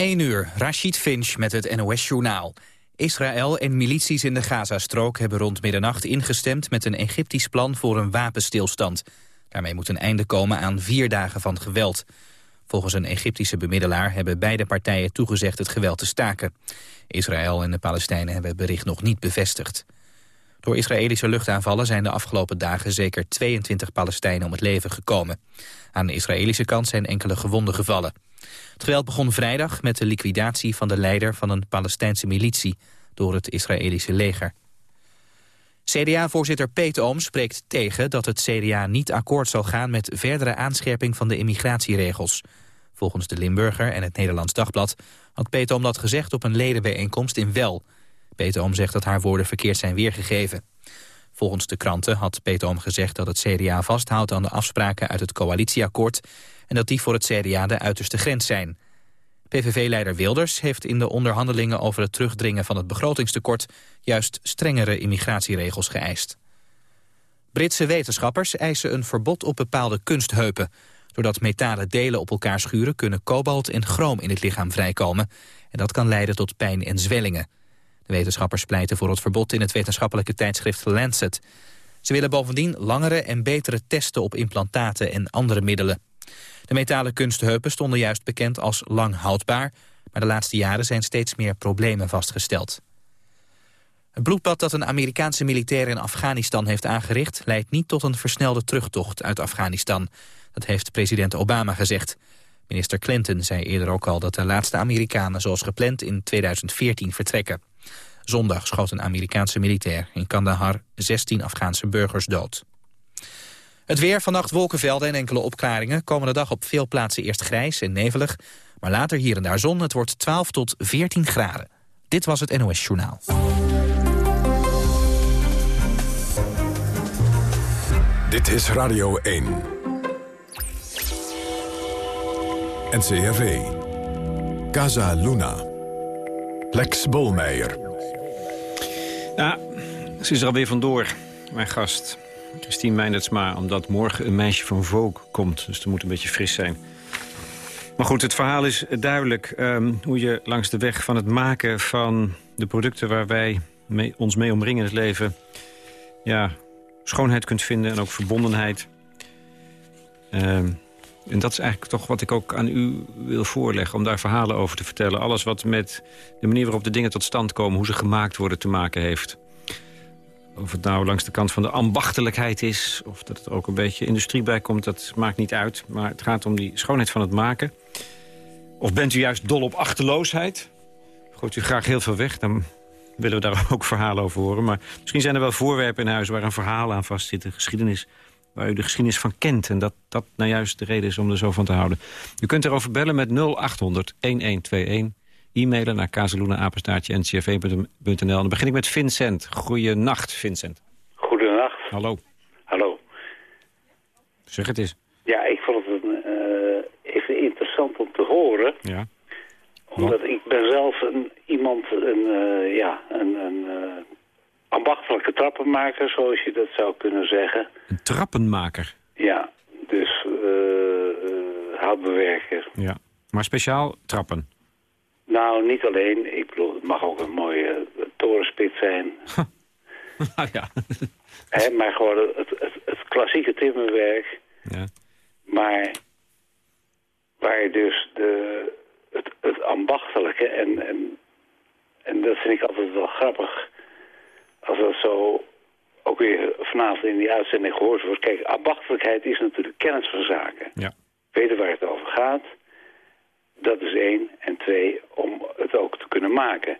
1 uur, Rashid Finch met het NOS-journaal. Israël en milities in de Gazastrook hebben rond middernacht ingestemd... met een Egyptisch plan voor een wapenstilstand. Daarmee moet een einde komen aan vier dagen van geweld. Volgens een Egyptische bemiddelaar hebben beide partijen toegezegd het geweld te staken. Israël en de Palestijnen hebben het bericht nog niet bevestigd. Door Israëlische luchtaanvallen zijn de afgelopen dagen zeker 22 Palestijnen om het leven gekomen. Aan de Israëlische kant zijn enkele gewonden gevallen. Het geweld begon vrijdag met de liquidatie van de leider van een Palestijnse militie door het Israëlische leger. CDA-voorzitter Peet Oom spreekt tegen dat het CDA niet akkoord zal gaan met verdere aanscherping van de immigratieregels. Volgens de Limburger en het Nederlands Dagblad had Peet Oom dat gezegd op een ledenbijeenkomst in Wel. Peet Oom zegt dat haar woorden verkeerd zijn weergegeven. Volgens de kranten had Peet Oom gezegd dat het CDA vasthoudt aan de afspraken uit het coalitieakkoord en dat die voor het CDA de uiterste grens zijn. PVV-leider Wilders heeft in de onderhandelingen over het terugdringen van het begrotingstekort juist strengere immigratieregels geëist. Britse wetenschappers eisen een verbod op bepaalde kunstheupen. Doordat metalen delen op elkaar schuren kunnen kobalt en chroom in het lichaam vrijkomen. En dat kan leiden tot pijn en zwellingen. Wetenschappers pleiten voor het verbod in het wetenschappelijke tijdschrift Lancet. Ze willen bovendien langere en betere testen op implantaten en andere middelen. De metalen kunstheupen stonden juist bekend als lang houdbaar... maar de laatste jaren zijn steeds meer problemen vastgesteld. Het bloedbad dat een Amerikaanse militair in Afghanistan heeft aangericht... leidt niet tot een versnelde terugtocht uit Afghanistan. Dat heeft president Obama gezegd. Minister Clinton zei eerder ook al dat de laatste Amerikanen... zoals gepland in 2014 vertrekken. Zondag schoot een Amerikaanse militair in Kandahar 16 Afghaanse burgers dood. Het weer, vannacht wolkenvelden en enkele opklaringen. Komende dag op veel plaatsen eerst grijs en nevelig. Maar later hier en daar zon. Het wordt 12 tot 14 graden. Dit was het NOS Journaal. Dit is Radio 1. NCRV. Casa Luna. Lex Bolmeijer. Ja, ze is er alweer vandoor, mijn gast. Christine Meinertsma, omdat morgen een meisje van Vogue komt. Dus het moet een beetje fris zijn. Maar goed, het verhaal is duidelijk. Um, hoe je langs de weg van het maken van de producten... waar wij ons mee omringen in het leven... Ja, schoonheid kunt vinden en ook verbondenheid. Um, en dat is eigenlijk toch wat ik ook aan u wil voorleggen... om daar verhalen over te vertellen. Alles wat met de manier waarop de dingen tot stand komen... hoe ze gemaakt worden te maken heeft. Of het nou langs de kant van de ambachtelijkheid is... of dat er ook een beetje industrie bij komt, dat maakt niet uit. Maar het gaat om die schoonheid van het maken. Of bent u juist dol op achterloosheid? Gooit u graag heel veel weg, dan willen we daar ook verhalen over horen. Maar misschien zijn er wel voorwerpen in huis waar een verhaal aan vastzit. Een geschiedenis waar u de geschiedenis van kent. En dat dat nou juist de reden is om er zo van te houden. U kunt erover bellen met 0800 1121 e-mailen naar kazeluna-ncrv.nl. Dan begin ik met Vincent. Goeienacht, Vincent. Goedenacht. Hallo. Hallo. Zeg het eens. Ja, ik vond het een, uh, even interessant om te horen. Ja. Omdat ik ben zelf een, iemand, een, uh, ja, een, een uh, ambachtelijke trappenmaker, zoals je dat zou kunnen zeggen. Een trappenmaker? Ja, dus houtbewerker. Ja, maar speciaal trappen? Nou, niet alleen. Ik bedoel, het mag ook een mooie torenspit zijn. nou ja. He, maar gewoon het, het, het klassieke timmerwerk. Ja. Maar waar dus de, het, het ambachtelijke... En, en, en dat vind ik altijd wel grappig... als dat zo ook weer vanavond in die uitzending gehoord wordt. Kijk, ambachtelijkheid is natuurlijk kennis van zaken. Ja. Weten waar het over gaat dat is één. En twee, om het ook te kunnen maken.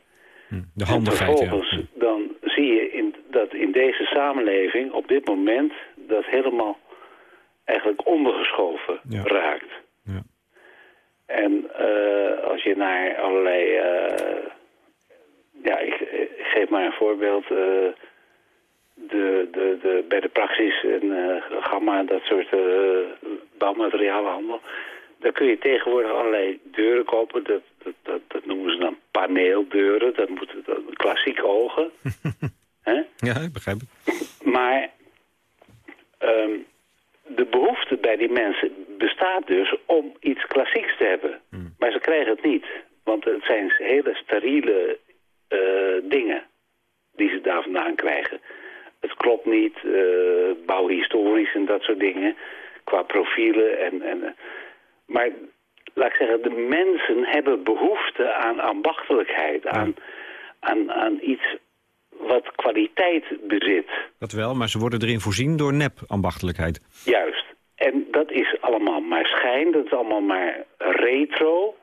Hm, de handigheid, en vervolgens dan zie je in, dat in deze samenleving op dit moment dat helemaal eigenlijk ondergeschoven ja. raakt. Ja. En uh, als je naar allerlei... Uh, ja, ik, ik, geef maar een voorbeeld. Uh, de, de, de, bij de praxis en gamma, dat soort bouwmaterialenhandel dan kun je tegenwoordig allerlei deuren kopen. Dat, dat, dat, dat noemen ze dan paneeldeuren. Dat moeten klassieke ogen. ja, ik begrijp het. Maar um, de behoefte bij die mensen bestaat dus om iets klassieks te hebben. Hmm. Maar ze krijgen het niet. Want het zijn hele steriele eh, dingen die ze daar vandaan krijgen. Het klopt niet, uh, bouwhistorisch en dat soort dingen, qua profielen. En, en, maar laat ik zeggen, de mensen hebben behoefte aan ambachtelijkheid, aan, aan, aan iets wat kwaliteit bezit. Dat wel, maar ze worden erin voorzien door nep-ambachtelijkheid. Juist. En dat is allemaal maar schijn, dat is allemaal maar retro.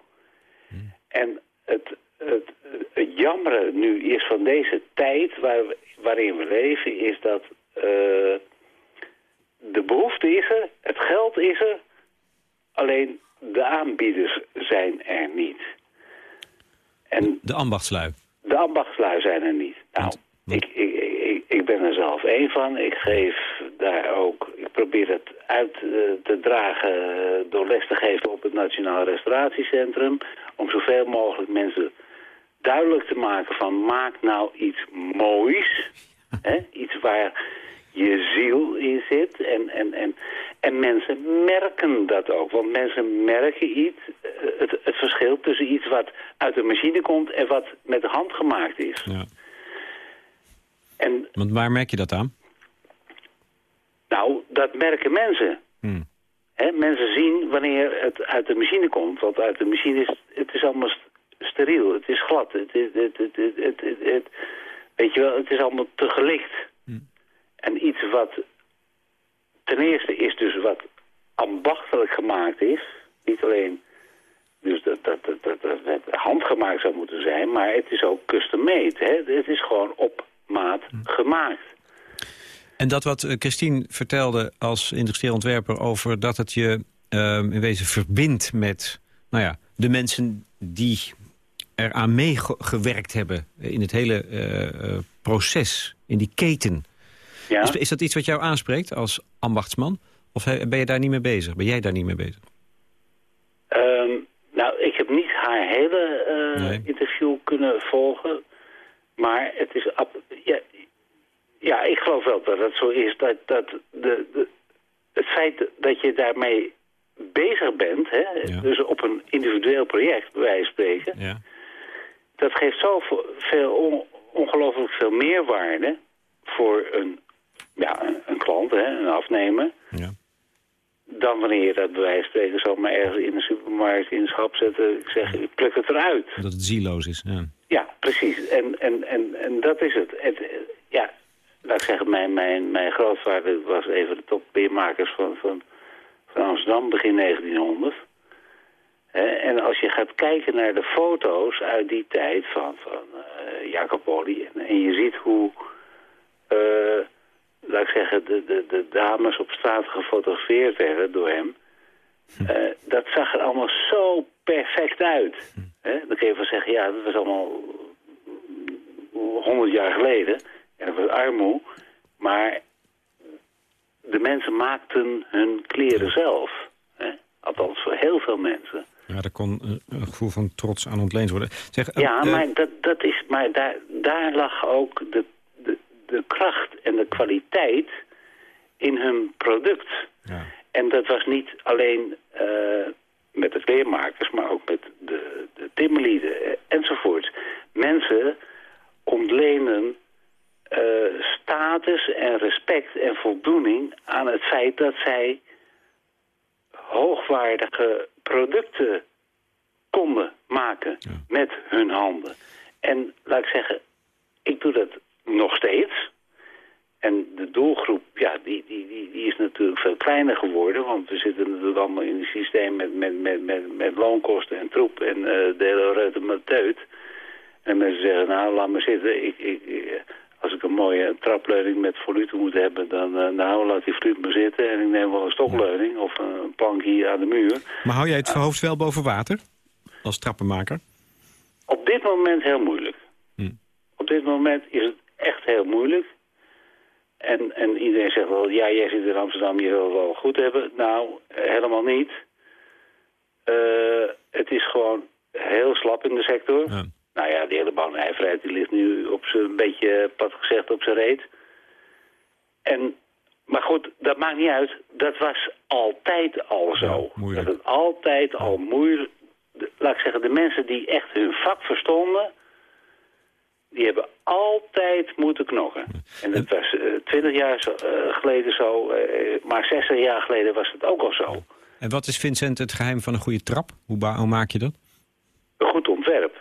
En het, het, het jammere nu is van deze tijd waar, waarin we leven... is dat uh, de behoefte is er, het geld is er... alleen de aanbieders zijn er niet. En de ambachtslui? De ambachtslui zijn er niet. Nou, ik, ik, ik, ik, ben er zelf één van. Ik geef daar ook... Ik probeer het uit uh, te dragen door les te geven op het Nationaal Restauratiecentrum... om zoveel mogelijk mensen duidelijk te maken van... maak nou iets moois. hè? Iets waar je ziel in zit. En, en, en, en mensen merken dat ook. Want mensen merken iets, eh, het, het verschil tussen iets wat uit de machine komt... en wat met de hand gemaakt is. Ja. En, Want waar merk je dat aan? Nou, dat merken mensen. Hmm. mensen zien wanneer het uit de machine komt. Want uit de machine is het is allemaal steriel. Het is glad. Het, is, het, het, het, het, weet je wel, het is allemaal te gelicht. Hmm. En iets wat ten eerste is dus wat ambachtelijk gemaakt is. Niet alleen dus dat, dat, dat, dat, dat handgemaakt zou moeten zijn, maar het is ook custom-made. Het is gewoon op maat hmm. gemaakt. En dat wat eh, Christine vertelde als industrieel ontwerper... over dat het je uh, in wezen verbindt met nou ja, de mensen die eraan meegewerkt hebben... in het hele uh, proces, in die keten. Ja. Is, is, dat iets wat jou aanspreekt als ambachtsman? Of ben je daar niet mee bezig? Ben jij daar niet mee bezig? Um, nou, ik heb niet haar hele interview kunnen volgen. Maar het is... Ja, ja, ik geloof wel dat het zo is. Dat, dat de, de, het feit dat je daarmee bezig bent, hè, dus op een individueel project, bij wijze van spreken... Ja. Dat geeft zoveel on, ongelooflijk veel meerwaarde voor een, ja, een, klant, hè, een afnemer... Ja. dan wanneer je dat bij wijze van spreken zomaar ergens in de supermarkt in de schap zetten... ik zeg, ik pluk het eruit. Dat het zieloos is, ja. Ja, precies. En, en, en, en dat is het. het ja, laat ik zeggen, mijn, mijn, mijn grootvader was even de topbeermakers van, van, van Amsterdam begin 1900. En als je gaat kijken naar de foto's uit die tijd van, van uh, Jacob Olly... En, en, je ziet hoe, uh, laat ik zeggen, de, de, de dames op straat gefotografeerd werden door hem... Uh, dat zag er allemaal zo perfect uit. dan kun je van zeggen, ja, dat was allemaal honderd jaar geleden... En dat was armoe. Maar de mensen maakten hun kleren zelf. Hè? Althans, voor heel veel mensen. Ja, daar kon een gevoel van trots aan ontleend worden. Zeg, ja, uh, maar, dat, dat is, maar daar, daar lag ook de, de, de kracht en de kwaliteit in hun product. Ja. En dat was niet alleen uh, met de kleermakers, maar ook met de, de timmerlieden enzovoort. Mensen ontlenen uh, status en respect en voldoening aan het feit dat zij hoogwaardige producten konden maken met hun handen. En laat ik zeggen, ik doe dat nog steeds. En de doelgroep, ja, die, die, die, die is natuurlijk veel kleiner geworden. Want we zitten natuurlijk allemaal in een systeem met, met, met, met, met loonkosten en troep en uh, de hele reuter met teut. En mensen zeggen, nou, laat me zitten. Ik, ik, als ik een mooie trapleuning met volute moet hebben, dan uh, nou, laat die fluit me zitten. En ik neem wel een stokleuning of een plank hier aan de muur. Maar hou jij het hoofd wel boven water? Als trappenmaker? Op dit moment heel moeilijk. Hm. Op dit moment is het echt heel moeilijk. En, en iedereen zegt wel, ja, jij zit in Amsterdam, je wil het wel goed hebben. Nou, helemaal niet. Uh, het is gewoon heel slap in de sector. Ja. Nou ja, die hele bouwnijverheid die ligt nu op zijn beetje, pad gezegd, op zijn reet. En, maar goed, dat maakt niet uit. Dat was altijd al zo. dat het altijd al moeilijk, de- laat ik zeggen, de mensen die echt hun vak verstonden... die hebben altijd moeten knokken. En dat was eh, twintig jaar zo- eh, geleden zo, eh, maar 60 jaar geleden was het ook al zo. En wat is, Vincent, het geheim van een goede trap? Hoe, hoe maak je dat? Een goed ontwerp.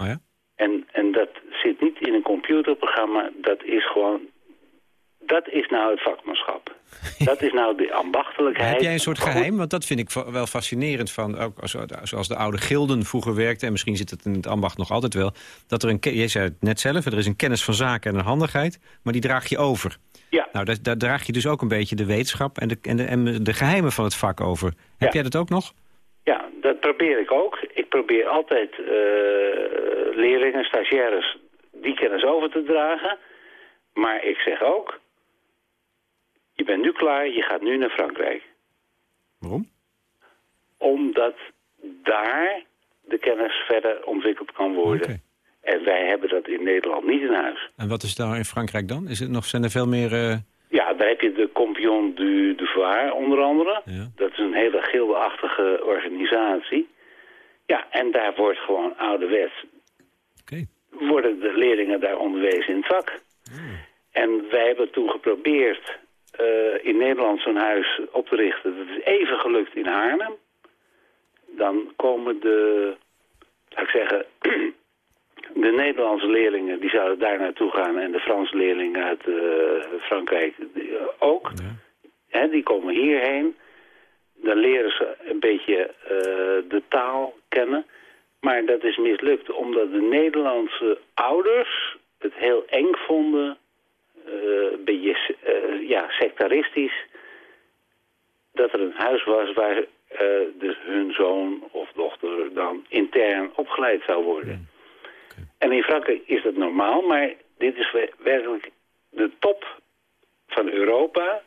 Oh ja? En, en dat zit niet in een computerprogramma, dat is gewoon... Dat is nou het vakmanschap. Dat is nou de ambachtelijkheid. Heb jij een soort geheim? Want dat vind ik wel fascinerend. Van, ook als- zoals de oude gilden vroeger werkten... en misschien zit het in het ambacht nog altijd wel... dat er een, jij zei het net zelf, er is een kennis van zaken en een handigheid... maar die draag je over. Ja, Nou, daar, daar draag je dus ook een beetje de wetenschap... en de, en de, en de geheimen van het vak over. Heb Ja. jij dat ook nog? ja, dat probeer ik ook. Ik probeer altijd eh, leerlingen, stagiaires, die kennis over te dragen. Maar ik zeg ook, je bent nu klaar, je gaat nu naar Frankrijk. Waarom? Omdat daar de kennis verder ontwikkeld kan worden. En wij hebben dat in Nederland niet in huis. En wat is daar in Frankrijk dan? Is het nog, zijn er veel meer... eh, Ja, daar heb je de Compion du Devoir onder andere. Ja. Dat is een hele gildeachtige organisatie. En daar wordt gewoon ouderwets... Oké. worden de leerlingen daar onderwezen in het vak. En wij hebben toen geprobeerd eh, in Nederland zo'n huis op te richten. Dat is even gelukt in Haarlem. Dan komen de, laat ik zeggen, de Nederlandse leerlingen die zouden daar naartoe gaan en de Franse leerlingen uit eh, Frankrijk die, eh, ook. Ja. Die komen hierheen. Dan leren ze een beetje eh, de taal kennen. Maar dat is mislukt omdat de Nederlandse ouders het heel eng vonden. eh, een beetje eh, ja, sectaristisch. Dat er een huis was waar dus hun zoon of dochter dan intern opgeleid zou worden. En in Frankrijk is dat normaal, maar dit is we- werkelijk de top van Europa.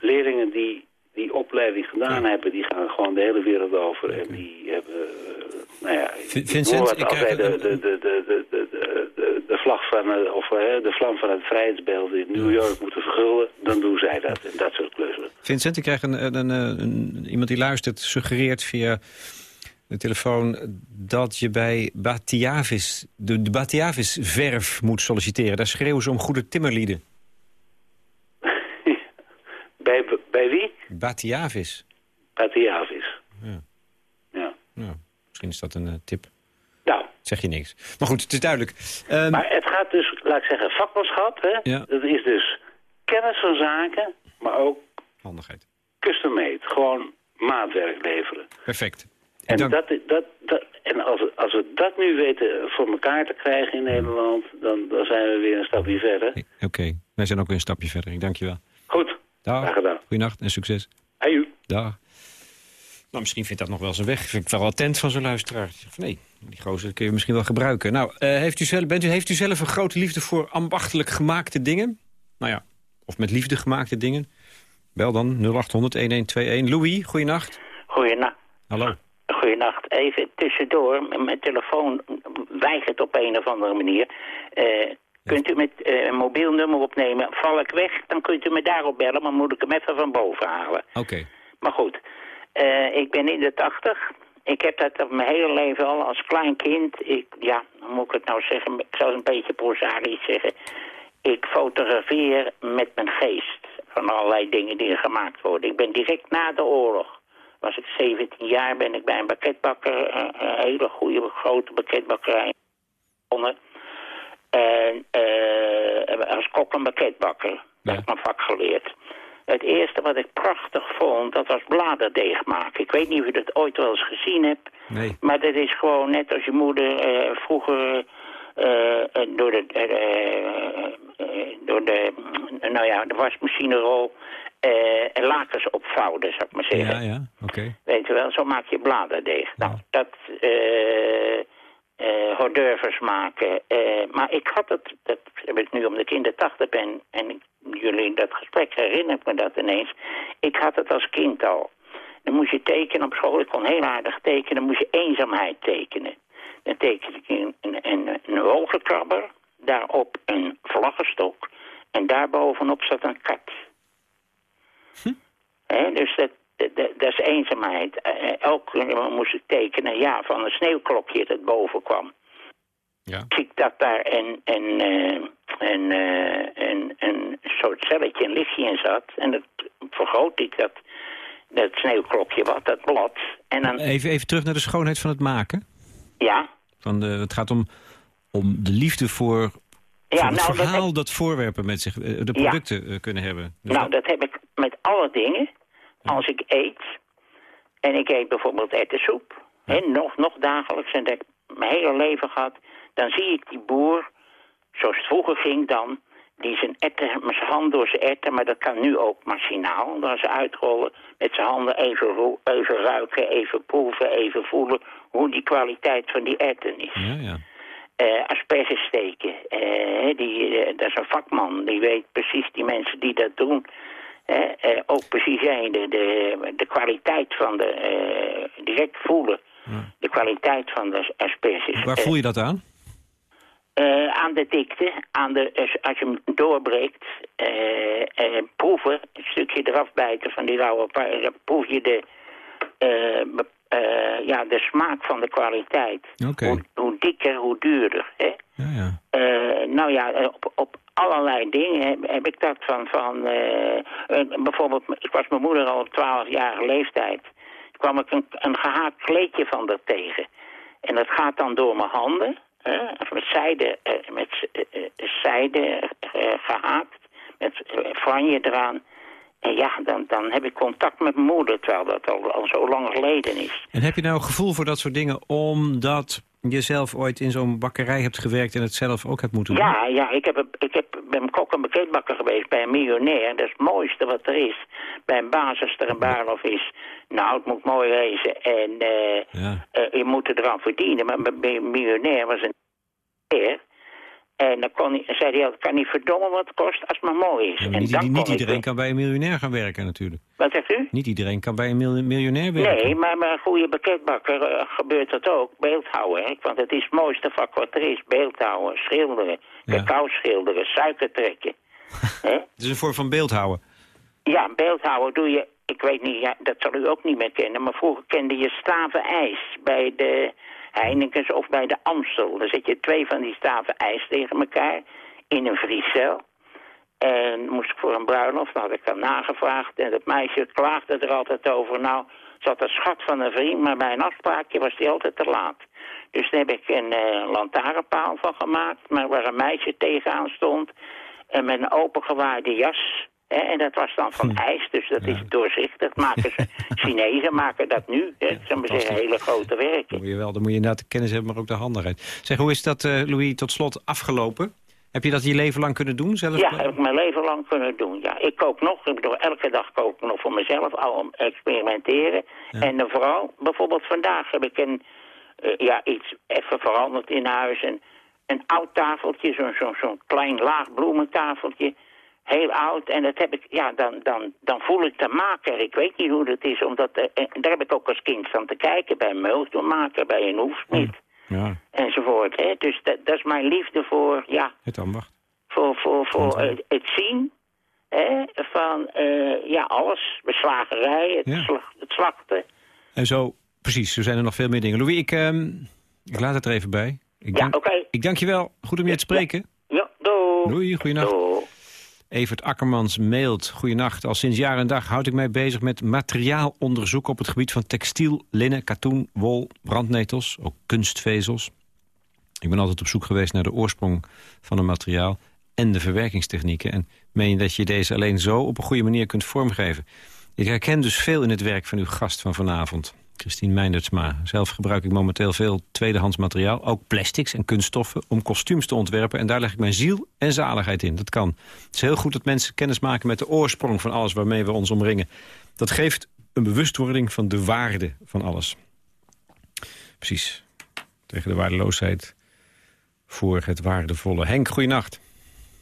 Leerlingen die die opleiding gedaan hebben, die gaan gewoon de hele wereld over. En die hebben, eh, nou ja, Vincent, ik krijg de, de, de, de, de, de, de, de, de vlag van, eh, of eh, de vlam van het vrijheidsbeeld in New York moeten vergulden, dan doen zij dat. En dat soort klussen. Vincent, ik krijg een, een, een, een- iemand die luistert, suggereert via de telefoon dat je bij Batiavis, de, de Batiavis-verf moet solliciteren. Daar schreeuwen ze om goede timmerlieden. bij, bij wie? Batiavis. Batiavis. Ja. Ja. Nou, misschien is dat een eh, tip. Nou, Zeg je niks. Maar goed, het is duidelijk. Ehm, Maar het gaat dus, laat ik zeggen, vakmanschap. Hè? Ja. Dat is dus kennis van zaken, maar ook handigheid. custom made. Gewoon maatwerk leveren. Perfect. En, dat, dat, dat, en als, we- als we dat nu weten voor elkaar te krijgen in Nederland... dan, dan zijn we weer een stapje verder. Oké, wij zijn ook weer een stapje verder. Ik dank je wel. Dag. graag gedaan. Goeienacht en succes. Aju. Dag. Nou, misschien vindt dat nog wel zijn weg. Vind ik wel attent van zo'n luisteraar. Van, Nee, die gozer kun je misschien wel gebruiken. Nou, eh, heeft, u zelf, bent u, heeft u zelf een grote liefde voor ambachtelijk gemaakte dingen? Nou ja, of met liefde gemaakte dingen? Bel dan 0800-1121. Louis, goeienacht. Goeienacht. Hallo. Goeienacht. Even tussendoor. Mijn telefoon weigert op een of andere manier. Eh, kunt u met eh, een mobiel nummer opnemen? Val ik weg, dan kunt u me daarop bellen, maar moet ik hem even van boven halen. Oké. Maar goed, eh, ik ben in de tachtig. Ik heb dat op mijn hele leven al als klein kind. Ik, ja, hoe moet ik het nou zeggen? Ik zal het een beetje prosaisch zeggen. Ik fotografeer met mijn geest van allerlei dingen die er gemaakt worden. Ik ben direct na de oorlog. Was ik 17 jaar, ben ik bij een pakketbakker, eh, een hele goede grote pakketbakkerij begonnen. En eh, als kok en pakketbakker. Dat heb ik mijn vak geleerd. Het eerste wat ik prachtig vond, dat was bladerdeeg maken. Ik weet niet of u dat ooit wel eens gezien hebt. Nee. Maar dat is gewoon net als je moeder eh, vroeger eh, door de, door de, nou ja, de wasmachinerol eh lakens opvouwen, zou ik maar zeggen. Ja, ja, oké. Weet je wel, zo maak je bladerdeeg. Nou, dat eh hors d'oeuvres maken. eh, maar ik had het, dat heb ik nu omdat ik in de tachtig ben... en ik- jullie dat gesprek herinnert me dat ineens. Ik had het als kind al. Dan moest je tekenen op school. Ik kon heel aardig tekenen. Dan moest je eenzaamheid tekenen. Dan tekende ik een, een, een. Daarop een vlaggenstok. En daarbovenop zat een kat. Hè, dus dat, dat is eenzaamheid. Eh, eh, moest ik tekenen, ja, van een sneeuwklokje dat boven kwam. Ja. Zie ik dat daar een, een, eh, een, een, een soort celletje, een lichtje in zat. En dat vergroot ik dat, dat sneeuwklokje wat, dat blad. En dan, Even, even terug naar de schoonheid van het maken. ja, Van de, het gaat om, om de liefde voor, ja het nou, dat, verhaal dat voorwerpen met zich, de producten kunnen hebben. Dus Nou, dat heb ik met alle dingen. Als ik eet, en ik eet bijvoorbeeld ettensoep, hè, nog, nog dagelijks, en dat heb ik mijn hele leven gehad, dan zie ik die boer, zoals het vroeger ging dan, die zijn etten, met zijn hand door zijn etten, maar dat kan nu ook machinaal, dan ze uitrollen, met zijn handen even, even ruiken, even proeven, even voelen hoe die kwaliteit van die etten is ja, ja. eh asperges steken. Eh, die, eh, dat is een vakman, die weet precies die mensen die dat doen. Eh, eh, ook precies zijn de, de, de kwaliteit van de, eh, direct voelen. De kwaliteit van de asperges. Waar Eh, voel je dat aan? eh, aan de dikte, aan de, als- als je hem doorbreekt, eh, eh, proeven, een stukje eraf bijten van die rauwe proef je de, eh, ja, de smaak van de kwaliteit. Hoe, hoe dikker, hoe duurder. Hè? Ja, ja. Eh, nou ja, eh, op, op allerlei dingen heb, heb ik dat van... van bijvoorbeeld, ik was mijn moeder al op 12-jarige leeftijd. kwam ik een, een gehaakt kleedje van haar tegen. En dat gaat dan door mijn handen. hè, met zijde, met, zijde eh, gehaakt. Met franje eraan. Ja, dan, dan heb ik contact met mijn moeder, terwijl dat al, al zo lang geleden is. En heb je nou een gevoel voor dat soort dingen omdat je zelf ooit in zo'n bakkerij hebt gewerkt en het zelf ook hebt moeten doen? Ja, ja ik, heb, ik heb, ben een kok en bekendbakker geweest bij een miljonair. Dat is het mooiste wat er is. Bij een baas als er een baarlof is. Nou, het moet mooi wezen. En eh, Ja. eh, je moet er eraan verdienen. Maar bij een miljonair was een. En dan kon hij, zei hij, kan niet verdommen wat het kost als het maar mooi is. Ja, maar en niet, dan niet iedereen ik, kan bij een miljonair gaan werken natuurlijk. Wat zegt u? Niet iedereen kan bij een mil- miljonair werken. Nee, maar bij een goede bekendbakker eh, gebeurt dat ook. Beeldhouwwerk, want het is het mooiste vak wat er is. Beeldhouwen, schilderen, Ja. cacao schilderen, suiker trekken. Het is een vorm van beeldhouden. Ja, beeldhouwen doe je, ik weet niet, ja, dat zal u ook niet meer kennen, maar vroeger kende je staven ijs bij de Heinekens of bij de Amstel. Dan zet je twee van die staven ijs tegen elkaar in een vriescel. En moest ik voor een bruiloft, had ik dan nagevraagd. En dat meisje klaagde er altijd over. Nou, had een schat van een vriend, maar bij een afspraakje was die altijd te laat. Dus daar heb ik een eh, lantaarnpaal van gemaakt, maar waar een meisje tegenaan stond. En met een opengewaaide jas. En dat was dan van ijs, dus dat is doorzichtig. Maken ze, Chinezen maken dat nu. Hè, ja, maar zeggen, hele grote werken. Dan moet je wel, dan moet je inderdaad de kennis hebben, maar ook de handigheid. Zeg, hoe is dat, eh, Louis, tot slot afgelopen? Heb je dat je leven lang kunnen doen? Zelf? Ja, heb ik mijn leven lang kunnen doen. Ja, ik kook nog. Ik bedoel, elke dag kook ik nog voor mezelf. Al om experimenteren. En dan vooral, bijvoorbeeld vandaag heb ik een, eh, ja, iets even veranderd in huis. Een, een oud tafeltje, zo'n zo'n klein laag bloementafeltje. Heel oud. En dat heb ik, ja, dan, dan, dan voel ik de maker. Ik weet niet hoe dat is, omdat, eh, en daar heb ik ook als kind staan te kijken. Bij een meultmaker, bij een hoefsmid. Ja, Enzovoort. Hè? Dus dat, dat is mijn liefde voor, ja, het ambacht. voor, voor, voor het, het zien hè, van eh, ja, alles. Beslagerij, het, Ja. het slachten. En zo, precies, zo zijn er nog veel meer dingen. Louis, ik, ehm, ik laat het er even bij. Ik Ja, oké. ik dank je wel. Goed om je te spreken. Ja, doei. Doei, goeienacht. Doei. Evert Akkermans mailt. Goeienacht. Al sinds jaar en dag houd ik mij bezig met materiaalonderzoek... op het gebied van textiel, linnen, katoen, wol, brandnetels, ook kunstvezels. Ik ben altijd op zoek geweest naar de oorsprong van een materiaal... en de verwerkingstechnieken. En meen dat je deze alleen zo op een goede manier kunt vormgeven. Ik herken dus veel in het werk van uw gast van vanavond. Christine Meindertsma. Zelf gebruik ik momenteel veel tweedehands materiaal, ook plastics en kunststoffen, om kostuums te ontwerpen. En daar leg ik mijn ziel en zaligheid in. Dat kan. Het is heel goed dat mensen kennis maken met de oorsprong van alles waarmee we ons omringen. Dat geeft een bewustwording van de waarde van alles. Precies. Tegen de waardeloosheid voor het waardevolle. Henk, goeienacht.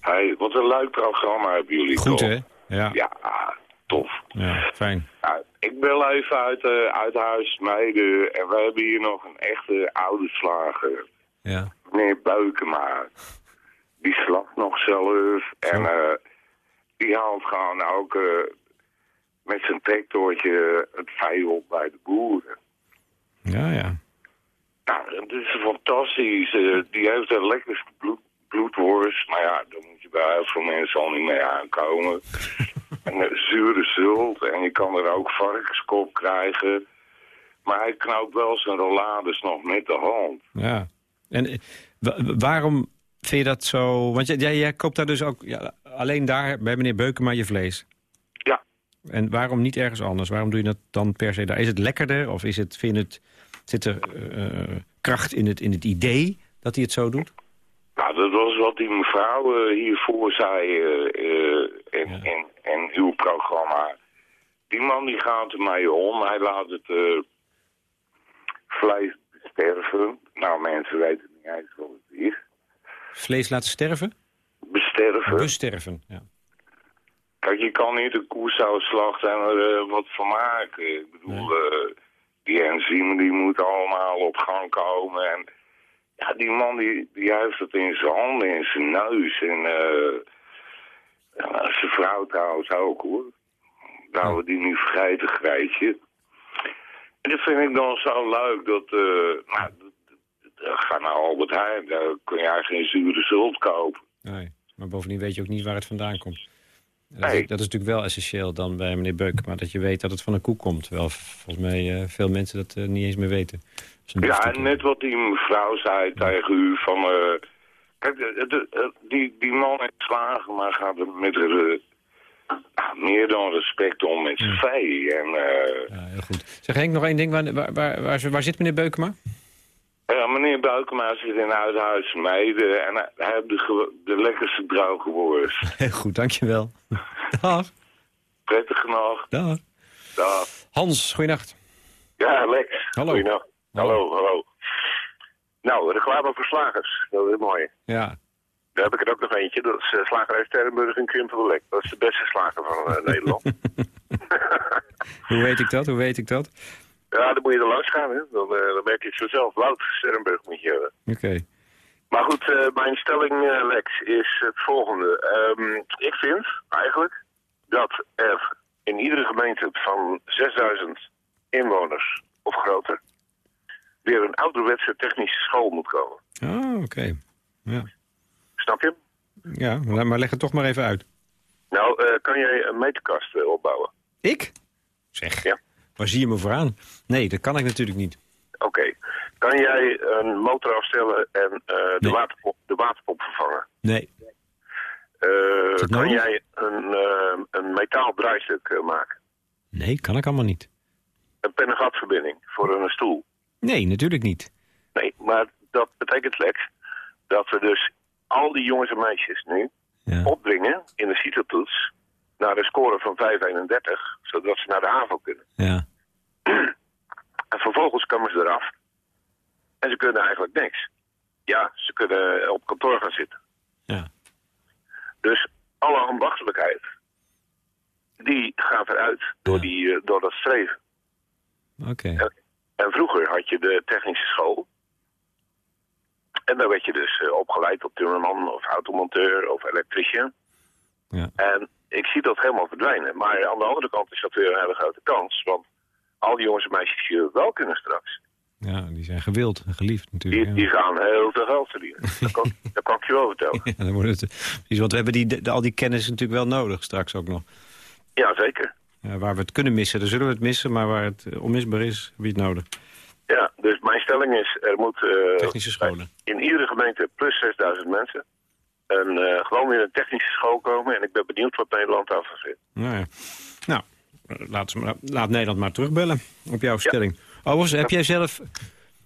Hey, wat een leuk programma hebben jullie Goed, toch? hè? Ja, Ja, tof. ja fijn. Ja, ik bel even uit, uit huis mede en we hebben hier nog een echte oude slager. Ja. Meneer Beukema. Die slacht nog zelf en eh, die haalt gewoon ook eh, met zijn tractortje het vee op bij de boeren. Ja, ja. Nou, het is fantastisch. Die heeft de lekkerste bloed, bloedworst. Maar ja, daar moet je bij heel veel mensen al niet mee aankomen. en eh, zure zult. En je kan er ook varkenskop krijgen. Maar hij knoopt wel zijn rollades nog met de hand. ja. En eh, wa- wa- waarom vind je dat zo... Want jij, koopt daar dus ook ja, alleen daar bij meneer Beukema je vlees. Ja. En waarom niet ergens anders? Waarom doe je dat dan per se daar? Is het lekkerder of is het, vind je het, zit er eh, kracht in het, in het idee dat hij het zo doet? Nou, dat was wat die mevrouw eh, hiervoor zei Ja. in uw programma. Die man die gaat ermee om. Hij laat het eh, vlees besterven. Nou, mensen weten niet eens wat het is. Vlees laten sterven? Besterven. Besterven, ja. Kijk, je kan niet een koesaus slachten en er eh, wat van maken. Ik bedoel, eh, die enzymen die moeten allemaal op gang komen. En ja, die man die, die heeft het in zijn handen, in zijn neus. En eh, ja, zijn vrouw trouwens ook hoor. Nou, we die niet vergeten, Grijtje. En dat vind ik dan zo leuk dat... eh nou, ga naar Albert Heijn, daar kun je eigenlijk geen zure zult kopen. Nee. Maar bovendien weet je ook niet waar het vandaan komt. Dat, Nee. is, dat is natuurlijk wel essentieel dan bij meneer Beuk. Maar dat je weet dat het van een koe komt. Terwijl volgens mij eh, veel mensen dat eh, niet eens meer weten. Ja, en net wat die mevrouw zei tegen u van... kijk, de- de- de- die, die man is slagen, maar gaat er met meer dan respect om met zijn vee. En eh, Ja, heel goed. Zeg Henk, nog één ding. Waar, waar, waar, zit meneer Beukema? ja, meneer Buikema zit in Uithuis Meide en hij, hij heeft de, de lekkerste droge worst. Heel goed, dankjewel. Dag. Prettige nacht. Dag. Dag. Hans, goeienacht. Ja, Lex. Hallo. Goeienacht. Hallo, hallo. Nou, reclame voor slagers. Dat is mooi. Ja, Daar heb ik er ook nog eentje. Dat is uh, Slagerij Sterrenburg in Krimpelbek. Dat is de beste slager van uh, Nederland. hoe weet ik dat? Hoe weet ik dat? ja, dan moet je er langs gaan. Hè. Dan, uh, dan merk je het vanzelf. Wout Sterrenburg moet je hebben. Oké. Maar goed, mijn stelling, Lex, is het volgende. Um, ik vind eigenlijk dat er in iedere gemeente van 6000 inwoners of groter weer een ouderwetse technische school moet komen. Oh, oké. Okay. Ja. Snap je? Ja, maar leg het toch maar even uit. Nou, uh, kan jij een meterkast uh, opbouwen? Ik? Zeg, ja. waar zie je me voor aan? Nee, dat kan ik natuurlijk niet. Oké. Okay. Kan jij een motor afstellen en uh, nee. de, waterpomp, de waterpomp vervangen? Nee. Kan nodig? jij een, een metaal draaistuk maken? Nee, kan ik allemaal niet. Een pen-en-gatverbinding voor een stoel? Nee, natuurlijk niet. Nee, maar dat betekent, Lex, dat we dus al die jongens en meisjes nu ja. opdringen in de CITO-toets naar een score van 5,31, zodat ze naar de AVO kunnen. Ja. En vervolgens komen ze eraf. En ze kunnen eigenlijk niks. Ja, ze kunnen op kantoor gaan zitten. Ja. Dus alle ambachtelijkheid, die gaat eruit door, ja. die, uh, door dat streven. Oké. Okay. En, vroeger had je de technische school. En daar werd je dus uh, opgeleid tot timmerman of automonteur of elektricien. Ja. En ik zie dat helemaal verdwijnen. Maar aan de andere kant is dat weer een hele grote kans. Want al die jongens en meisjes die wel kunnen straks. Ja, die zijn gewild en geliefd natuurlijk. Die, die gaan heel veel geld verdienen. dat, kan, dat kan ik je wel vertellen. Ja, dan wordt het, precies, want we hebben die, de, al die kennis natuurlijk wel nodig straks ook nog. Ja, zeker. Ja, waar we het kunnen missen, dan zullen we het missen. Maar waar het onmisbaar is, heb je het nodig. Ja, dus mijn stelling is, er moet uh, technische scholen. in iedere gemeente plus 6000 mensen... En, uh, gewoon weer een technische school komen. En ik ben benieuwd wat Nederland daarvan vindt. Nou, ja. nou laat, laat, Nederland maar terugbellen op jouw stelling. Overigens, heb jij zelf...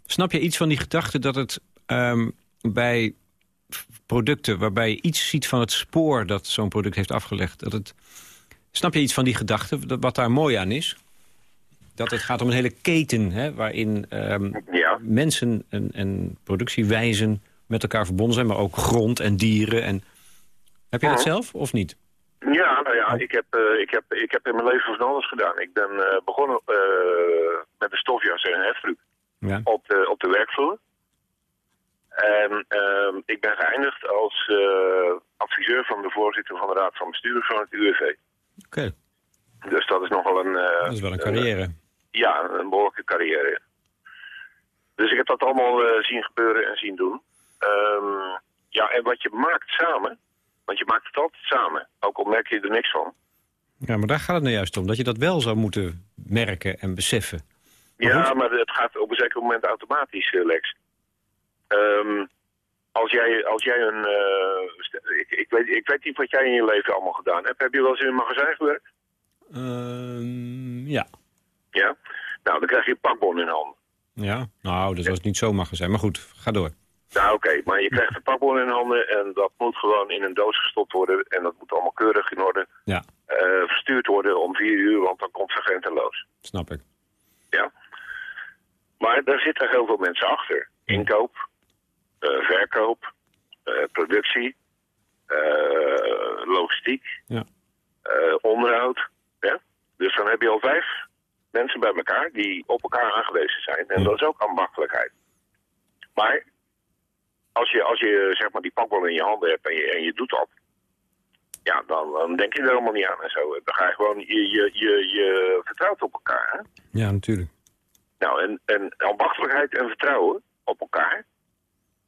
Snap je iets van die gedachte dat het um, bij producten... waarbij je iets ziet van het spoor dat zo'n product heeft afgelegd... Dat het, snap je iets van die gedachte, wat daar mooi aan is? Dat het gaat om een hele keten, hè, waarin um, ja. mensen en, en productiewijzen met elkaar verbonden zijn... maar ook grond en dieren. En... Heb je dat zelf of niet? Ja, nou ja, ik heb, uh, ik heb, ik heb in mijn leven van alles gedaan. Ik ben uh, begonnen uh, met de stofjas en heftruck ja. op, de, op de werkvloer. En uh, ik ben geëindigd als adviseur van de voorzitter van de Raad van Bestuur van het UWV. Oké. Okay. Dus dat is nogal een... eh, Dat is wel een carrière. ja, een behoorlijke carrière. Dus ik heb dat allemaal eh, zien gebeuren en zien doen. Ehm, ja, en wat je maakt samen, want je maakt het altijd samen, ook al merk je er niks van. Ja, maar daar gaat het nou juist om. Dat je dat wel zou moeten merken en beseffen. Maar ja, goed. maar het gaat op een zeker moment automatisch, eh, Lex. Ehm, als, jij, als jij een... eh, ik, ik, weet, ik weet niet wat jij in je leven allemaal gedaan hebt. Heb je wel eens in een magazijn gewerkt? Ehm, ja. Ja? Nou, dan krijg je een pakbon in handen. Ja, nou, dat was niet zomaar gezegd. Maar goed, ga door. Nou, oké, maar je krijgt een pakbon in handen en dat moet gewoon in een doos gestopt worden. En dat moet allemaal keurig in orde Ja, eh, verstuurd worden om vier uur, want dan komt vergenteloos. snap ik. Ja. Maar daar zitten heel veel mensen achter. Inkoop, verkoop, eh, productie, eh, logistiek, Ja. eh, onderhoud. Dus dan heb je al vijf mensen bij elkaar die op elkaar aangewezen zijn. En Ja. dat is ook ambachtelijkheid. Maar als je, als je zeg maar die pakbal in je handen hebt en je, en je doet dat... Ja, dan, dan denk je er helemaal niet aan en zo. Dan ga je gewoon, je, je, je, je vertrouwt op elkaar. Hè? Ja, natuurlijk. Nou, en, en ambachtelijkheid en vertrouwen op elkaar,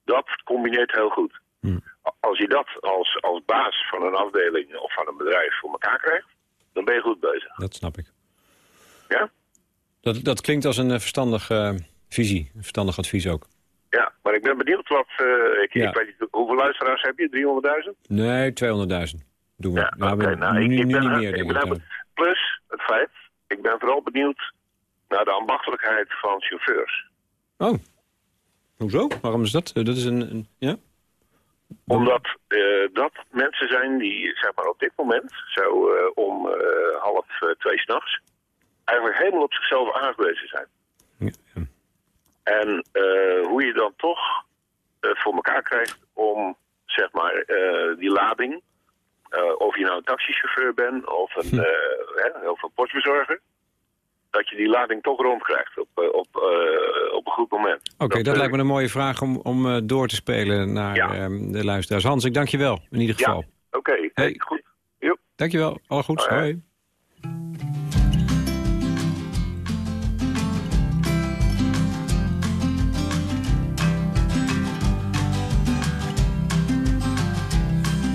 dat combineert heel goed. Hm. Als je dat als, als baas van een afdeling of van een bedrijf voor elkaar krijgt, dan ben je goed bezig. Dat snap ik. Ja? Dat, dat klinkt als een eh, verstandige eh, visie. Een verstandig advies ook. Ja, maar ik ben benieuwd wat... eh, ik, Ja. ik weet niet, hoeveel luisteraars heb je? 300.000? Nee, 200.000. Doen we. Ja, nou, nou, nu, ik, ik nu ben, niet er- meer, ik ben. Plus het feit, ik ben vooral benieuwd naar de ambachtelijkheid van chauffeurs. Oh. Hoezo? Waarom is dat? Eh, Dat is een... een ja? Omdat eh, dat mensen zijn die, zeg maar op dit moment, zo eh, om half twee s'nachts, eigenlijk helemaal op zichzelf aangewezen zijn. Ja, ja. En hoe je dan toch voor elkaar krijgt om, zeg maar, die lading, of je nou een taxichauffeur bent of een, eh, hè, of een postbezorger, dat je die lading toch rondkrijgt op, eh, op, eh, op een goed moment. Oké, dat, eh, lijkt me een mooie vraag om, om eh, door te spelen naar Ja. ehm, de luisteraars. Hans, ik dank je wel, in ieder Ja, geval. oké. Hey, Hey. goed. Jo. Dank je wel. Alle goeds. Hoi. Hoi.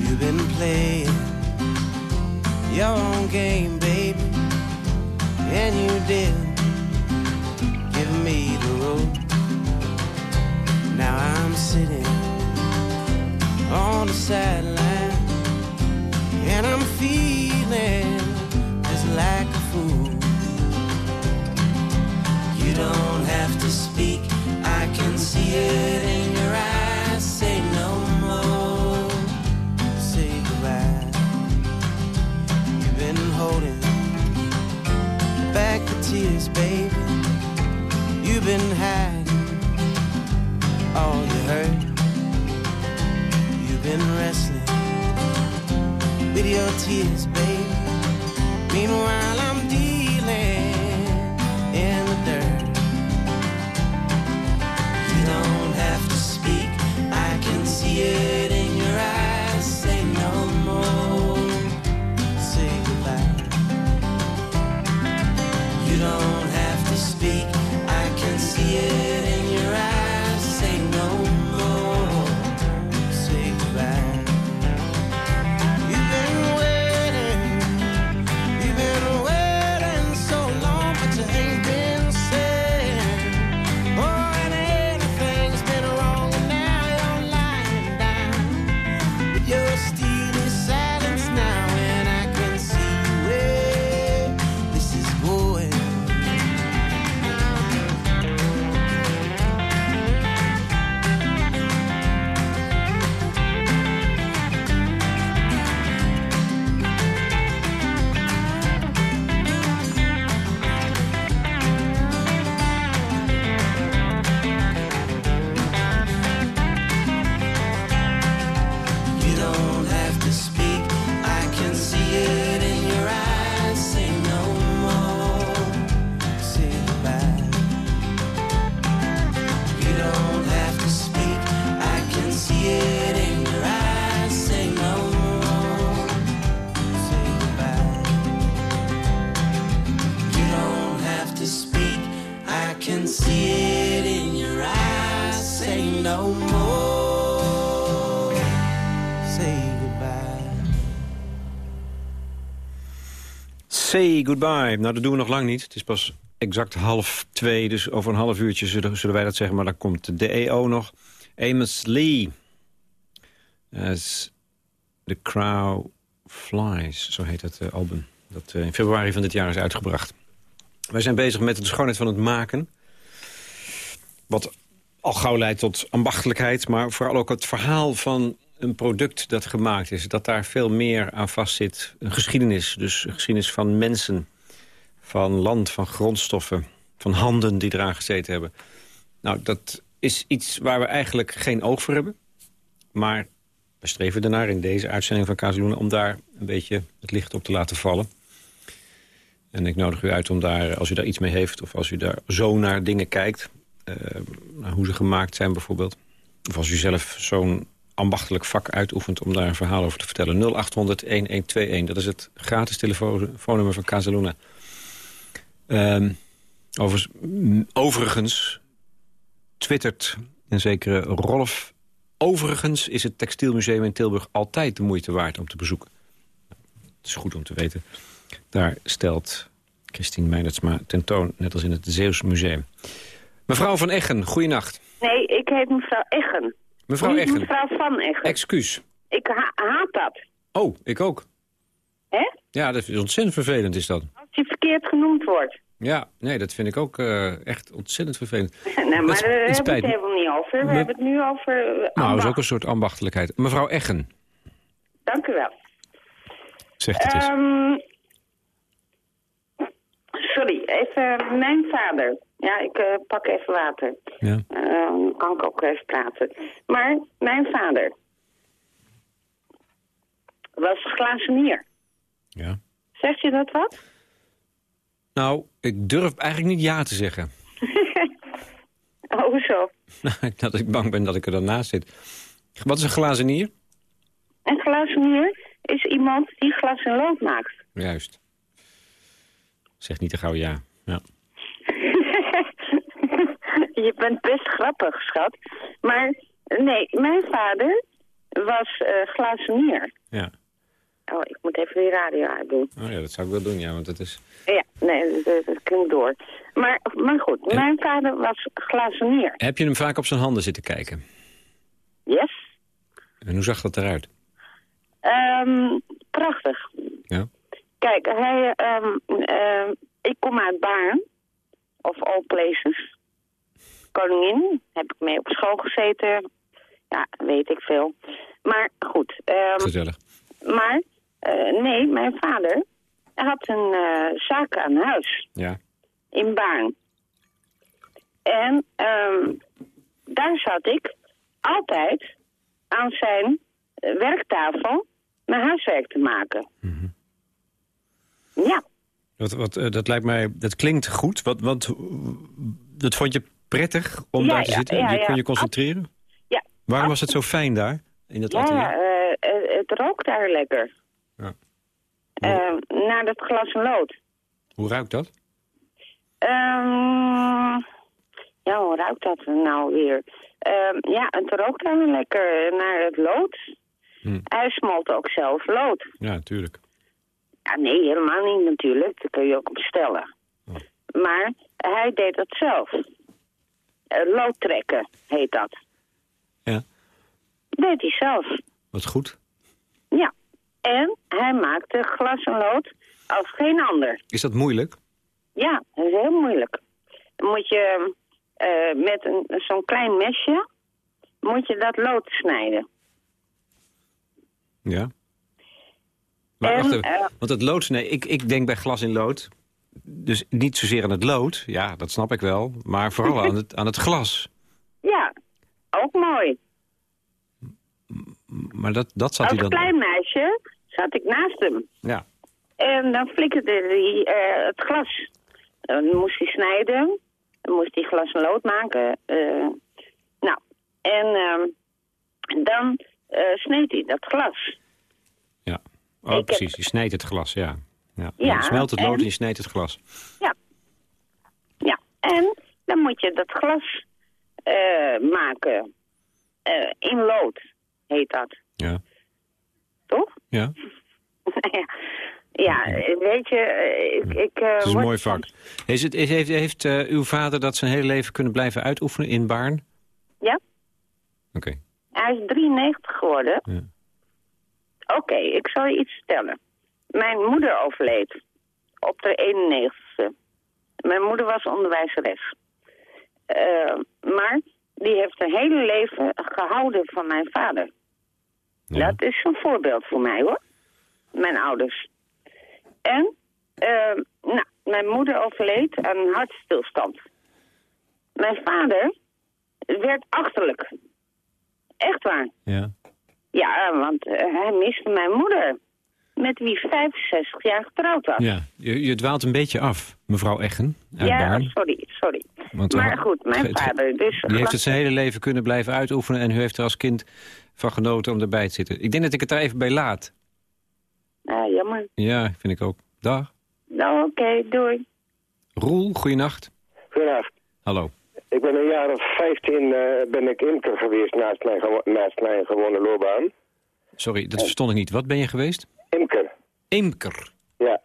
You've been playing your own game, baby, you did give me the road. Now I'm sitting on the sideline, and I'm feeling just like a fool. You don't have to speak, I can see it in your eyes. Say no more say goodbye. You've been holding tears, baby. You've been hiding all you hurt. You've been wrestling with your tears, baby. Meanwhile, Say goodbye. Nou, dat doen we nog lang niet. Het is pas exact half twee, dus over een half uurtje zullen, zullen wij dat zeggen. Maar dan komt de EO nog. Amos Lee. As the Crow Flies, zo heet het eh, album. Dat eh, in februari van dit jaar is uitgebracht. Wij zijn bezig met de schoonheid van het maken. Wat al gauw leidt tot ambachtelijkheid... maar vooral ook het verhaal van een product dat gemaakt is. Dat daar veel meer aan vastzit. Een geschiedenis, dus een geschiedenis van mensen. Van land, van grondstoffen, van handen die eraan gezeten hebben. Nou, dat is iets waar we eigenlijk geen oog voor hebben. Maar we streven ernaar in deze uitzending van Kazeloen... om daar een beetje het licht op te laten vallen. En ik nodig u uit om daar, als u daar iets mee heeft... of als u daar zo naar dingen kijkt... naar hoe ze gemaakt zijn bijvoorbeeld... of als u zelf zo'n ambachtelijk vak uitoefent... om daar een verhaal over te vertellen. 0800-1121, dat is het gratis telefoonnummer van Casaluna. Ehm, overigens, twittert een zekere Rolf... Overigens is het Textielmuseum in Tilburg altijd de moeite waard om te bezoeken. Het is goed om te weten. Daar stelt Christine Meinertsma tentoon, net als in het Zeeuws Museum. Mevrouw van Eggen, goeienacht. Nee, ik heet mevrouw Eggen. Mevrouw Niet Eggen, mevrouw Van Eggen. excuus. ik ha- haat dat. Oh, ik ook. Hè? Ja, dat is ontzettend vervelend is dat. Als je verkeerd genoemd wordt. Ja, nee, dat vind ik ook eh, echt ontzettend vervelend. nee, maar daar hebben we het helemaal niet over. We hebben het nu over... eh, Nou, dat is ook een soort ambachtelijkheid. Mevrouw Eggen, Dank u wel. zegt het eens. Sorry, even mijn vader. Ja, ik eh, pak even water. Ja. Ehm, kan ik ook even praten. Maar mijn vader was glazenier. ja. Zegt je dat wat? Nou, ik durf eigenlijk niet ja te zeggen. Oh, zo. dat ik bang ben dat ik er dan naast zit. Wat is een glazenier? Een glazenier is iemand die glas en lood maakt. Juist. Zeg niet te gauw ja. ja. je bent best grappig, schat. Maar nee, mijn vader was glazenier. Ja. Oh, ik moet even die radio uitdoen. Oh ja, dat zou ik wel doen, ja, want dat is... Ja, nee, dat, dat klinkt door. Maar, maar goed, mijn vader was glazenier. Heb je hem vaak op zijn handen zitten kijken? Yes. En hoe zag dat eruit? Ehm, prachtig. Ja. Kijk, hij, ehm, ehm, ik kom uit Baarn. Of all places. Koningin. Heb ik mee op school gezeten. Ja, weet ik veel. Maar goed. ehm, Gezellig. maar eh, nee, mijn vader had een eh, zaak aan huis Ja. in Baarn. En daar zat ik altijd aan zijn eh, werktafel mijn huiswerk te maken. Ja, Wat, wat, eh, dat lijkt mij... Dat klinkt goed. Wat, wat, dat vond je prettig om Ja, daar te ja, zitten? ja, je kon je concentreren? ja. Waarom was het zo fijn daar? In dat Ja, eh, eh, het rookt daar lekker. Ja. Naar dat glas en lood. Hoe ruikt dat? Ehm, ja, hoe ruikt dat nou weer? Ehm, ja, het rookt daar lekker naar het lood. Hm. Hij smolt ook zelf lood. Ja, natuurlijk. Ja, nee, helemaal niet natuurlijk. Dat kun je ook bestellen. Oh. Maar hij deed dat zelf. Eh, lood trekken heet dat. Ja. Deed hij zelf. Wat goed. Ja. En hij maakte glas en lood als geen ander. Is dat moeilijk? Ja, dat is heel moeilijk. Dan moet je eh, met een, zo'n klein mesje moet je dat lood snijden. Ja. Maar En, wacht even, eh, want het lood... Nee, ik, ik denk bij glas in lood... Dus niet zozeer aan het lood, ja, dat snap ik wel. Maar vooral aan het, aan het glas. Ja, ook mooi. Maar dat, dat zat Als hij dan... klein meisje zat ik naast hem. Ja, En dan flikkerde hij eh, het glas. Dan moest hij snijden. Dan moest hij glas en lood maken. eh, nou, en ehm, dan sneed hij dat glas. Ik Oh, heb- precies. Je snijdt het glas, ja. ja. Ja, je smelt het lood en- je snijdt het glas. Ja. Ja, en dan moet je dat glas eh, maken. Eh, in lood heet dat, Ja. toch? Ja. ja. Weet je, eh, ik... ik Het is een mooi vak. Is het, is- heeft heeft uw vader dat zijn hele leven kunnen blijven uitoefenen in Baarn? Ja, Oké. hij is 93 geworden. Ja. Oké, ik zal je iets vertellen. Mijn moeder overleed op de 91ste. Mijn moeder was onderwijzeres. Eh, maar die heeft een hele leven gehouden van mijn vader. Ja. Dat is een voorbeeld voor mij hoor. Mijn ouders. En, eh, nou, mijn moeder overleed aan een hartstilstand. Mijn vader werd achterlijk. Echt waar. Ja. Ja, want eh, hij miste mijn moeder. Met wie 65 jaar getrouwd was. ja. Je, je dwaalt een beetje af, mevrouw Eggen uit Ja, Baarn. sorry, sorry. Want, maar eh, goed, mijn vader. Dus Die heeft het zijn hele leven kunnen blijven uitoefenen... en u heeft er als kind van genoten om erbij te zitten. Ik denk dat ik het daar even bij laat. Ah, jammer. Ja, vind ik ook. Dag. Nou, oké, doei. Roel, goeienacht. Goedenavond. Hallo. Ik ben een jaar of 15 eh, ben ik imker geweest naast mijn, naast mijn gewone loopbaan. Sorry, dat verstond ik niet. Wat ben je geweest? Imker, Imker. ja.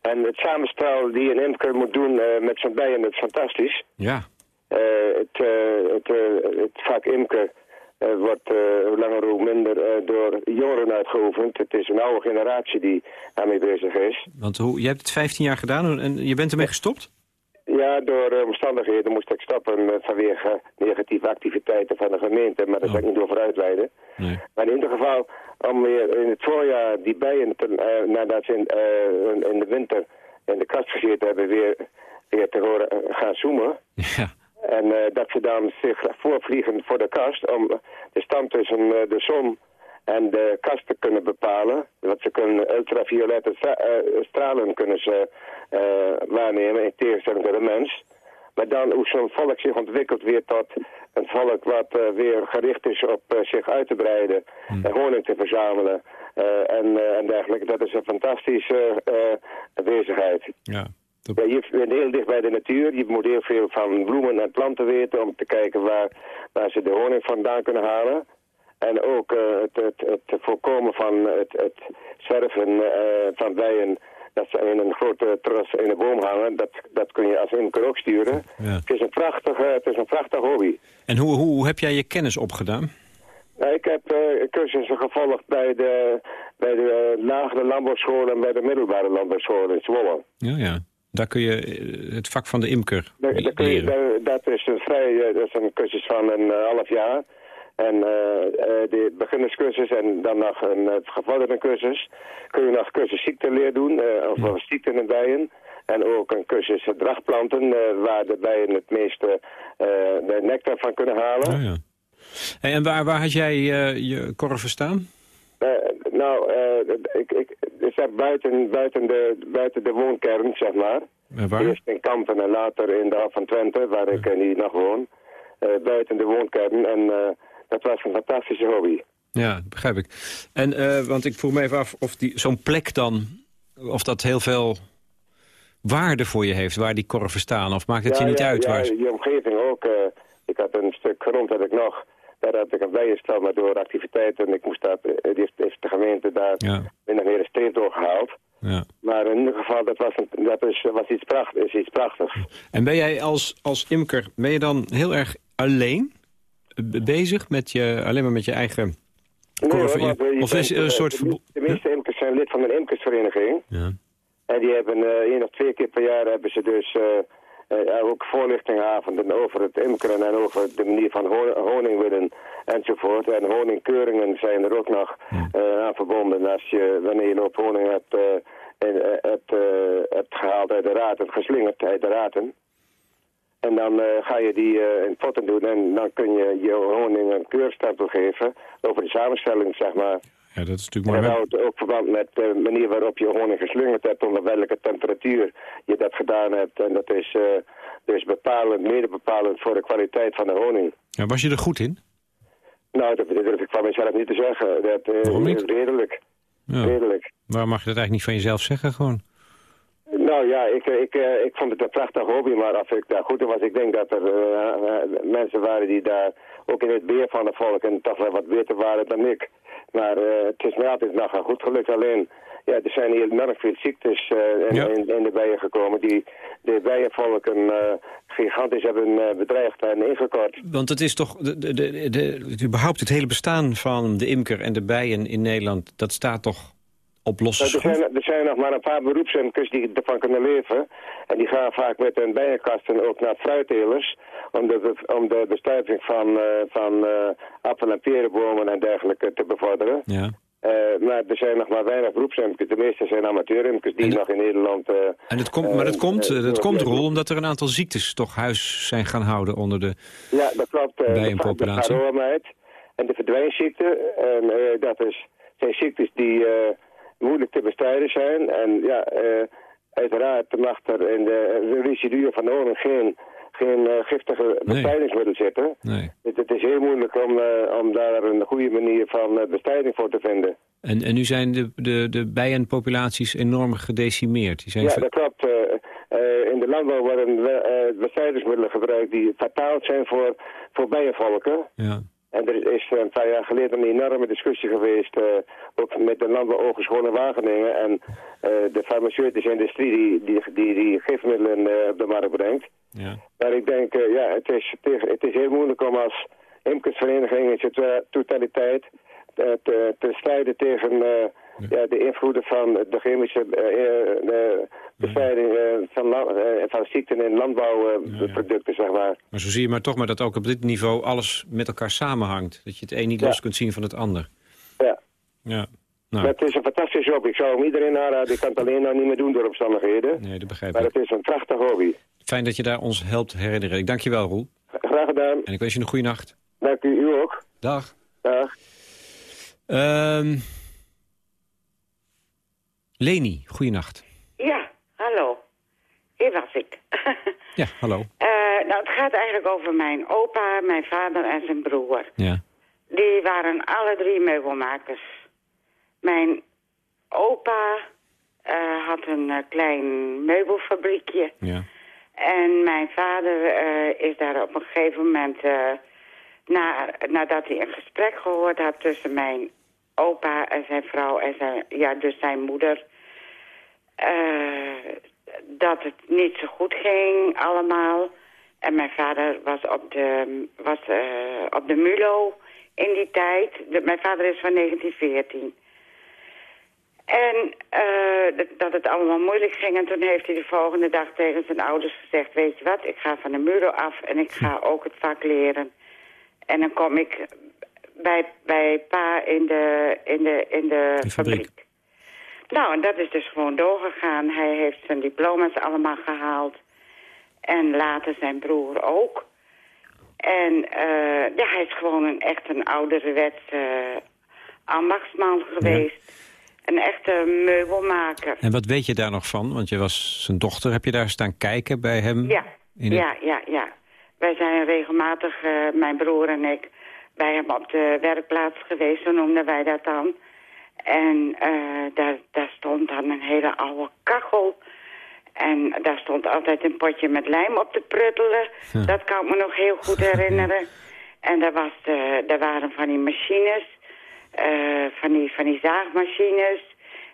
En het samenspel die een imker moet doen eh, met zijn bijen, dat is fantastisch. Ja. Eh, het, het, het vak imker wordt hoe langer hoe minder door jongeren uitgeoefend. Het is een oude generatie die daarmee bezig is. Want hoe, je hebt het 15 jaar gedaan en je bent ermee gestopt? Ja, door eh, omstandigheden moest ik stoppen eh, vanwege negatieve activiteiten van de gemeente. Maar daar zal ik niet over uitweiden. Nee. Maar in ieder geval, om weer in het voorjaar die bijen, te, eh, nadat ze in, eh, in- in de winter in de kast gezeten hebben, weer, weer te horen gaan zoemen. Ja. En dat ze dan zich voorvliegen voor de kast om de stand tussen de zon en de kast te kunnen bepalen. Want ze kunnen ultraviolette eh, stralen kunnen ze eh, waarnemen in tegenstelling tot de mens. Maar dan hoe zo'n volk zich ontwikkelt weer tot een volk wat eh, weer gericht is op zich uit te breiden en honing te verzamelen en, en dergelijke. Dat is een fantastische bezigheid. Ja. Ja, je bent heel dicht bij de natuur. Je moet heel veel van bloemen en planten weten om te kijken waar, waar ze de honing vandaan kunnen halen. En ook eh, het, het, het voorkomen van het, het zwerven eh, van bijen dat ze in een grote tros in de boom hangen. Dat, dat kun je als imker ook sturen. Ja. Het is een prachtige, het is een prachtig hobby. En hoe, hoe, hoe heb jij je kennis opgedaan? Nou, ik heb eh, cursussen gevolgd bij de, bij de eh, lagere landbouwschool en bij de middelbare landbouwschool in Zwolle. Ja, ja. Daar kun je eh, het vak van de imker Daar- daar kun je- leren. daar- dat is een vrij, eh, dat is een cursus van een eh, half jaar. En eh, eh, de beginnerscursus en dan nog een uh, gevorderde cursus. Kun je nog cursus ziekteleer doen, eh, of ziekten in bijen. En ook een cursus dragplanten, eh, waar de bijen het meeste eh, de nectar van kunnen halen. Oh, ja. Hey, en waar, waar had jij eh, je korven staan? Eh, nou, eh, ik, ik, ik zeg buiten, buiten, de, buiten de woonkern, zeg maar. Eh, waar? Eerst in Kampen en later in de Hal van Twente, waar ik eh, nu nog woon. Eh, buiten de woonkern. En eh, dat was een fantastische hobby. Ja, begrijp ik. En, eh, want ik vroeg me even af of die zo'n plek dan... of dat heel veel waarde voor je heeft, waar die korven staan. Of maakt het je niet ja, uit? Ja, waar... je omgeving ook. eh, ik had een stuk grond had ik nog. Daar had ik een bijenstal, maar door activiteiten. Ik moest dat, eh, heeft, heeft de gemeente daar Ja. of meer een streep doorgehaald. Ja. Maar in ieder geval, dat was, een, dat is, was iets, pracht, is iets prachtigs. En ben jij als, als imker, ben je dan heel erg alleen bezig met je, alleen maar met je eigen hoor, je of is er een soort... de, de meeste imkers zijn lid van een imkersvereniging. Ja. En die hebben eh, één of twee keer per jaar hebben ze dus eh, eh, ook voorlichtingavonden over het imkeren en over de manier van ho honing winnen enzovoort. En honingkeuringen zijn er ook nog eh, aan verbonden. Als je, wanneer je op honing hebt, hebt, hebt gehaald uit de raten, geslingerd uit de raten. En dan eh, ga je die eh, in potten doen en dan kun je je honing een keurstempel geven over de samenstelling, zeg maar. ja, dat is En natuurlijk dat mooi. houdt ook verband met de manier waarop je honing geslingerd hebt, onder welke temperatuur je dat gedaan hebt. En dat is eh, dus bepalend, mede bepalend voor de kwaliteit van de honing. Ja, was je er goed in? Nou, dat, dat durf ik van mezelf niet te zeggen. Dat, Waarom niet? Redelijk, Ja. redelijk. Waarom mag je dat eigenlijk niet van jezelf zeggen gewoon? Nou ja, ik, ik, eh, ik vond het een prachtig hobby, maar als ik daar goed in was, ik denk dat er eh, eh, mensen waren die daar ook in het beer van het volk en toch wel wat beter waren dan ik. Maar het is mij altijd nog goed gelukt. Alleen, ja, er zijn hier enorm veel ziektes eh, in, Ja. in, in de bijen gekomen die de bijenvolken eh, gigantisch hebben bedreigd en ingekort. Want het is toch, de, de, de, de- überhaupt het hele bestaan van de imker en de bijen in Nederland... dat staat toch op losse Nou, er, zijn, er zijn nog maar een paar beroepsimkers die ervan kunnen leven. En die gaan vaak met hun bijenkasten ook naar fruittelers. Om de, om de bestuiving van, eh, van eh, appel- en perenbomen en dergelijke te bevorderen. Ja. Eh, maar er zijn nog maar weinig beroepsimkers. De meeste zijn amateurimkers die En- nog in Nederland... eh, En het komt, maar dat komt, dat komt rol omdat er een aantal ziektes toch huis zijn gaan houden onder de... Ja, dat klopt. Bijenpopulatie. De varroamheid en de verdwijnziekte. En dat is, zijn ziektes die moeilijk te bestrijden zijn. En ja, eh, uiteraard mag er in de residuen van de oren geen, geen eh, giftige bestrijdingsmiddel zitten. Nee. Het, het is heel moeilijk om, eh, om daar een goede manier van bestrijding voor te vinden. En, en nu zijn de, de, de bijenpopulaties enorm gedecimeerd. Die zijn Ja, dat klopt. In de landbouw worden bestrijdingsmiddelen gebruikt die fataal zijn voor, voor bijenvolken. ja. En er is een paar jaar geleden een enorme discussie geweest, eh, ook met de landbouwhogeschool in Wageningen en eh, de farmaceutische industrie die die, die, die gifmiddelen eh, op de markt brengt. Ja. Maar ik denk, eh, ja, het is, tegen, het is heel moeilijk om als imkersvereniging in zijn to- totaliteit eh, te, te strijden tegen eh, ja, de invloeden van de chemische eh, eh, bestrijding eh, van, eh, van ziekten in landbouwproducten, zeg maar. Maar zo zie je maar toch maar dat ook op dit niveau alles met elkaar samenhangt. Dat je het een niet Ja. los kunt zien van het ander. Ja. Ja, nou, Maar het is een fantastische job. Ik zou hem iedereen aanraden. Ik kan het alleen nou niet meer doen door omstandigheden. nee, dat begrijp Maar ik. het is een prachtig hobby. Fijn dat je daar ons helpt herinneren. Ik dank je wel, Roel. Graag gedaan. En ik wens je een goede nacht. Dank u, u ook. Dag. Dag. Ehm Leni, goeienacht. Ja, hallo. Hier was ik. Ja, hallo. Eh, nou, het gaat eigenlijk over mijn opa, mijn vader en zijn broer. Ja. Die waren alle drie meubelmakers. Mijn opa eh, had een eh, klein meubelfabriekje. Ja. En mijn vader is daar op een gegeven moment... na, nadat hij een gesprek gehoord had tussen mijn opa en zijn vrouw... en zijn, ja, dus zijn moeder... eh, dat het niet zo goed ging allemaal. En mijn vader was op de, was, eh, op de MULO in die tijd. De- mijn vader is van 1914. En eh, dat, dat het allemaal moeilijk ging. En toen heeft hij de volgende dag tegen zijn ouders gezegd... weet je wat, ik ga van de MULO af en ik ga ook het vak leren. En dan kom ik bij, bij pa in de, in de, in de, De fabriek. fabriek. Nou, en dat is dus gewoon doorgegaan. Hij heeft zijn diploma's allemaal gehaald. En later zijn broer ook. En eh, ja, hij is gewoon een echt een ouderwets eh, ambachtsman geweest. Een echte meubelmaker. En wat weet je daar nog van? Want je was zijn dochter. Heb je daar staan kijken bij hem? Ja, In het- ja, ja, ja. Wij zijn regelmatig, eh, mijn broer en ik, bij hem op de werkplaats geweest, zo noemden wij dat dan. En eh, daar, daar stond dan een hele oude kachel. En daar stond altijd een potje met lijm op te pruttelen. Ja. Dat kan ik me nog heel goed herinneren. En daar, was de, daar waren van die machines, eh, van, die, van die zaagmachines,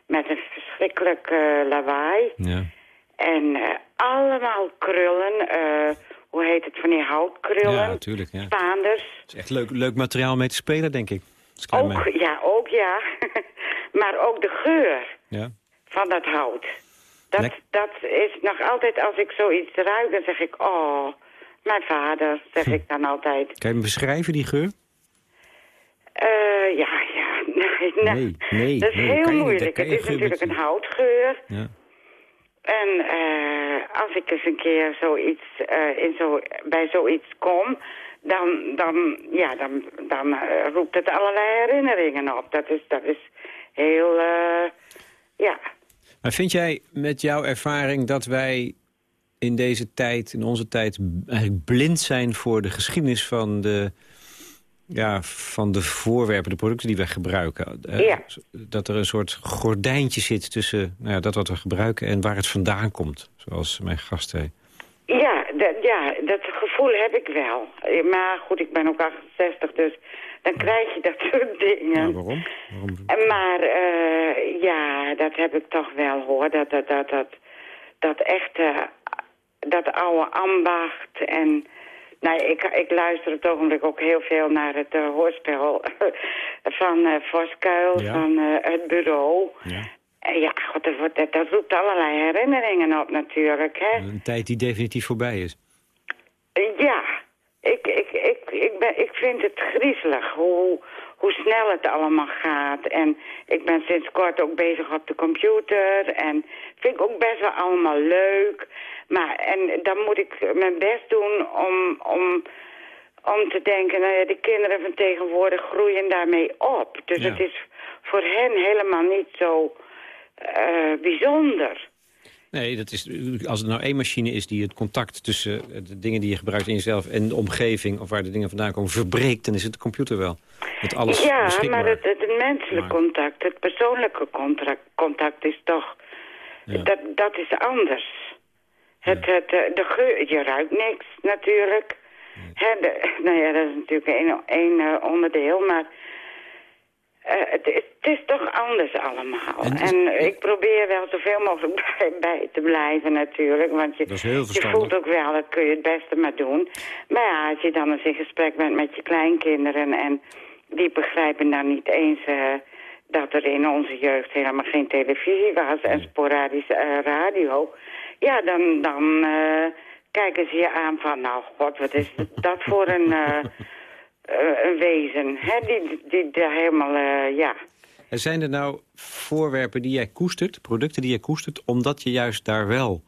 met een verschrikkelijk eh, lawaai. Ja. En allemaal krullen, hoe heet het, van die houtkrullen. Ja, natuurlijk. Ja. Spaanders. Het is echt leuk, leuk materiaal om mee te spelen, denk ik. Ook, ja, ook ja. maar ook de geur Ja. van dat hout. Dat, Lek- dat is nog altijd, als ik zoiets ruik, dan zeg ik, oh, mijn vader, zeg Hm. ik dan altijd. Kan je hem beschrijven, die geur? Eh, ja, ja, nee, nee. Nee, Dat is nee, heel moeilijk. Het is natuurlijk een houtgeur. Ja. En eh, als ik eens een keer zoiets, eh, in zo, bij zoiets kom, dan, dan, ja, dan, dan eh, roept het allerlei herinneringen op. Dat is, dat is heel, eh, ja. Maar vind jij met jouw ervaring dat wij in deze tijd, in onze tijd, eigenlijk blind zijn voor de geschiedenis van de, ja, van de voorwerpen, de producten die wij gebruiken? Eh, Ja. Dat er een soort gordijntje zit tussen nou ja, dat wat we gebruiken en waar het vandaan komt, zoals mijn gast zei. Ja, dat, ja, dat gevoel heb ik wel. Maar goed, ik ben ook 68, dus dan krijg je dat soort dingen. Ja, waarom? Maar eh, ja, dat heb ik toch wel hoor. Dat, dat, dat, dat, dat echte, dat oude ambacht. En nou, ik, ik luister op het ogenblik ook heel veel naar het eh, hoorspel van eh Voskuil, Ja. van het bureau. Ja. En ja, god, dat, dat, dat roept allerlei herinneringen op natuurlijk, hè. Een tijd die definitief voorbij is. Ja, ik, ik, ik, ik, ben, ik vind het griezelig hoe, hoe snel het allemaal gaat. En ik ben sinds kort ook bezig op de computer. En vind ik ook best wel allemaal leuk. Maar en dan moet ik mijn best doen om, om, om te denken... Nou ja, de kinderen van tegenwoordig groeien daarmee op. Dus Ja. het is voor hen helemaal niet zo eh, bijzonder. Nee, dat is, als er nou één machine is die het contact tussen de dingen die je gebruikt in jezelf en de omgeving of waar de dingen vandaan komen verbreekt, dan is het de computer wel. Met alles ja, maar het, het, het menselijk Maar- contact, het persoonlijke contact, contact is toch... Ja. Dat, dat is anders. Het, het, eh, de geur, je ruikt niks natuurlijk. De- nou ja, dat is natuurlijk één, één eh, onderdeel, maar... eh, het, is, het is toch anders allemaal. En ik probeer wel zoveel mogelijk bij, bij te blijven natuurlijk. Want je, je voelt ook wel, dat kun je het beste maar doen. Maar ja, als je dan eens in gesprek bent met je kleinkinderen... en die begrijpen dan niet eens eh, dat er in onze jeugd helemaal geen televisie was... en sporadisch eh, radio... Ja, dan, dan eh, kijken ze je aan van... nou, god, wat is dat voor een, een wezen, hè? Die, die daar helemaal, eh, ja... En zijn er nou voorwerpen die jij koestert, producten die jij koestert, omdat je juist daar wel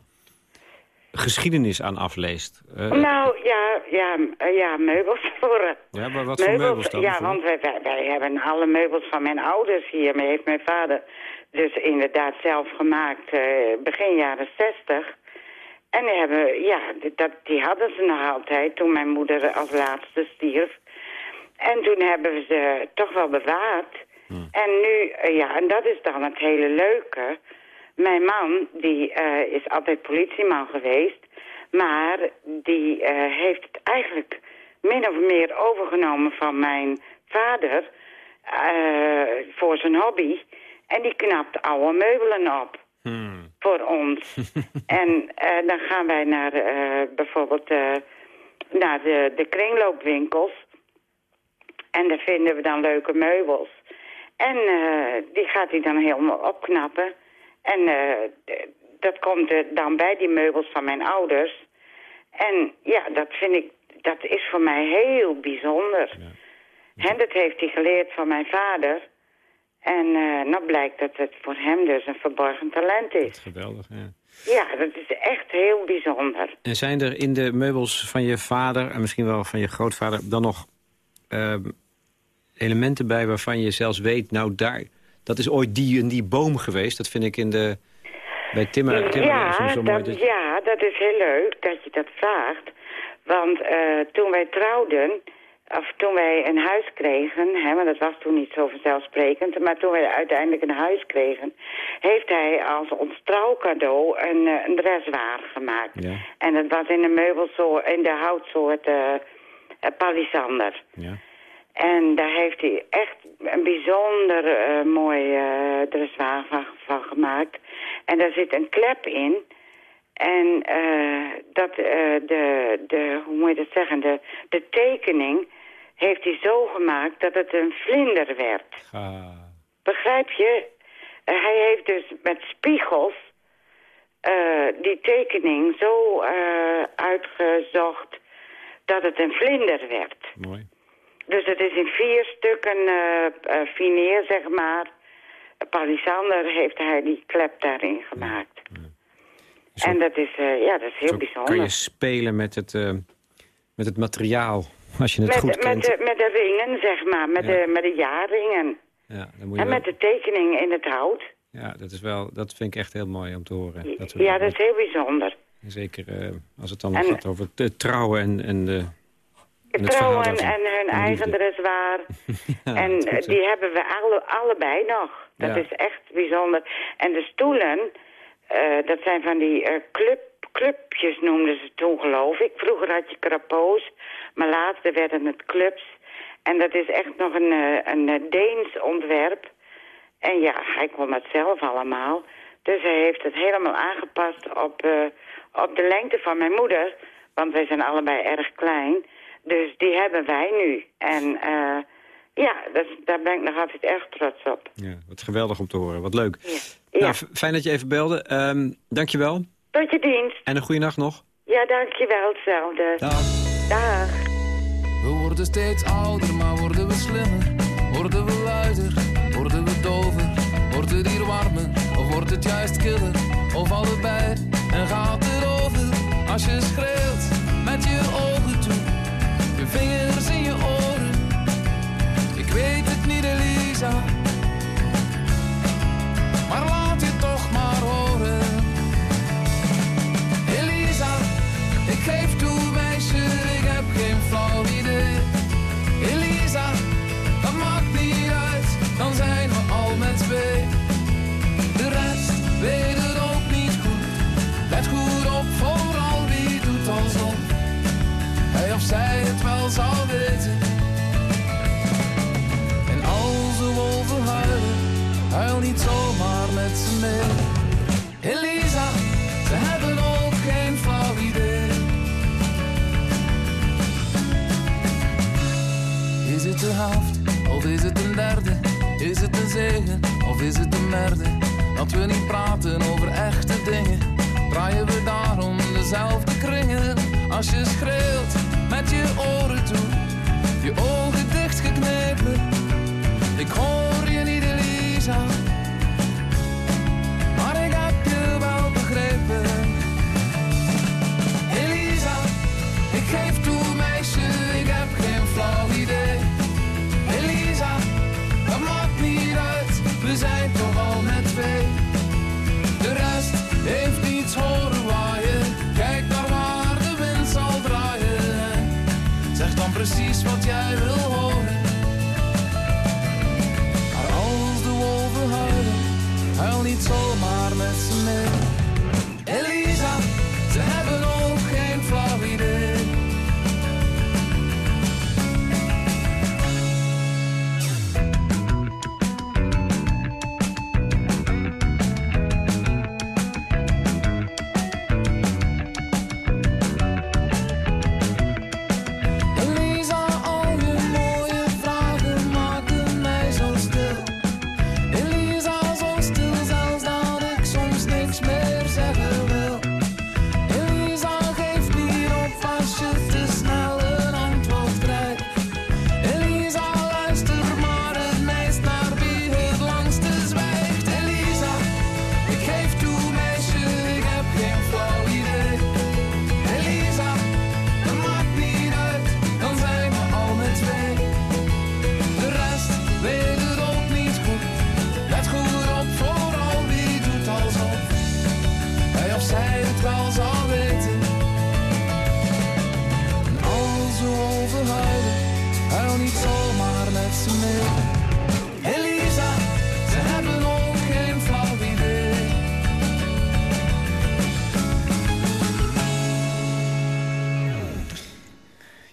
geschiedenis aan afleest? Eh, Nou, ja, ja, eh, ja meubels voor... eh, ja, maar wat voor meubels dan? Ja, Voor- want wij, wij, wij hebben alle meubels van mijn ouders hier. Maar heeft mijn vader dus inderdaad zelf gemaakt eh, begin jaren zestig. En die, hebben, ja, dat, die hadden ze nog altijd toen mijn moeder als laatste stierf. En toen hebben we ze toch wel bewaard. En nu, eh, ja, en dat is dan het hele leuke. Mijn man, die eh, is altijd politieman geweest. Maar die eh, heeft het eigenlijk min of meer overgenomen van mijn vader voor zijn hobby. En die knapt oude meubelen op Hmm. voor ons. en dan gaan wij naar bijvoorbeeld naar de, de kringloopwinkels. En daar vinden we dan leuke meubels. En eh, die gaat hij dan helemaal opknappen. En eh, dat komt er dan bij die meubels van mijn ouders. En ja, dat vind ik, dat is voor mij heel bijzonder. En dat heeft hij geleerd van mijn vader. En eh nou blijkt dat het voor hem dus een verborgen talent is. Geweldig, ja. Ja, dat is echt heel bijzonder. En zijn er in de meubels van je vader en misschien wel van je grootvader dan nog ehm, elementen bij waarvan je zelfs weet, nou daar, dat is ooit die en die boom geweest. Dat vind ik in de, bij Timmer, Timmer ja, zo mooi. dat, ja, dat is heel leuk dat je dat vraagt. Want eh, toen wij trouwden, of toen wij een huis kregen, hè, want dat was toen niet zo vanzelfsprekend, maar toen wij uiteindelijk een huis kregen, heeft hij als ons trouwcadeau een, eh, een dressoir gemaakt. Ja. En dat was in de meubelsoort, in de houtsoort eh, palisander. ja. En daar heeft hij echt een bijzonder eh, mooi eh dressoir van, van gemaakt. En daar zit een klep in. En eh, dat, eh, de, de, hoe moet je dat zeggen, de, de tekening heeft hij zo gemaakt dat het een vlinder werd. Ah, Begrijp je? Hij heeft dus met spiegels die tekening zo uitgezocht dat het een vlinder werd. mooi. Dus het is in vier stukken eh, fineer, zeg maar. Palisander heeft hij die klep daarin gemaakt. Zo- En dat is, eh, ja, dat is heel Zo bijzonder. kan je spelen met het, met het materiaal, als je het goed met, kent. met, de, met de ringen, zeg maar, met, Ja. de, met de jaarringen. ja, dan moet je En wel- met de tekening in het hout. ja, dat, is wel, dat vind ik echt heel mooi om te horen. Dat ja, dat is heel bijzonder. Zeker als het dan En- gaat over het trouwen en, en, de, Trouwen en daarvan. hun En eigen dressoir. Ja, en dat eh, die hebben we alle, allebei nog. Dat Ja. is echt bijzonder. En de stoelen, eh, dat zijn van die eh, club, clubjes noemden ze toen, geloof ik. Vroeger had je krapoos, maar later werden het clubs. En dat is echt nog een, eh, een Deens ontwerp. En ja, hij kon het zelf allemaal. Dus hij heeft het helemaal aangepast op, eh, op de lengte van mijn moeder. Want wij zijn allebei erg klein. Dus die hebben wij nu. En eh, ja, dat, daar ben ik nog altijd erg trots op. Ja, wat geweldig om te horen. Wat leuk. Ja. Nou, fijn dat je even belde. Ehm dankjewel. Tot je dienst. En een goede nacht nog. Ja, dankjewel. Hetzelfde. Dag. Dag. We worden steeds ouder, maar worden we slimmer? Worden we luider? Worden we dover? Wordt het hier warmer? Of wordt het juist killer? Of allebei? En gaat het over? Als je schreeuwt Elisa, ze hebben ook geen flauw idee. Is het de helft of is het een derde? Is het een zegen of is het een merde? Dat we niet praten over echte dingen. Draaien we daarom dezelfde kringen. Als je schreeuwt met je oren toe, je ogen dichtgeknepen. Ik hoor je niet, Elisa. Jij wil horen. Maar als de wolven huilen, huil niet zomaar met ze mee.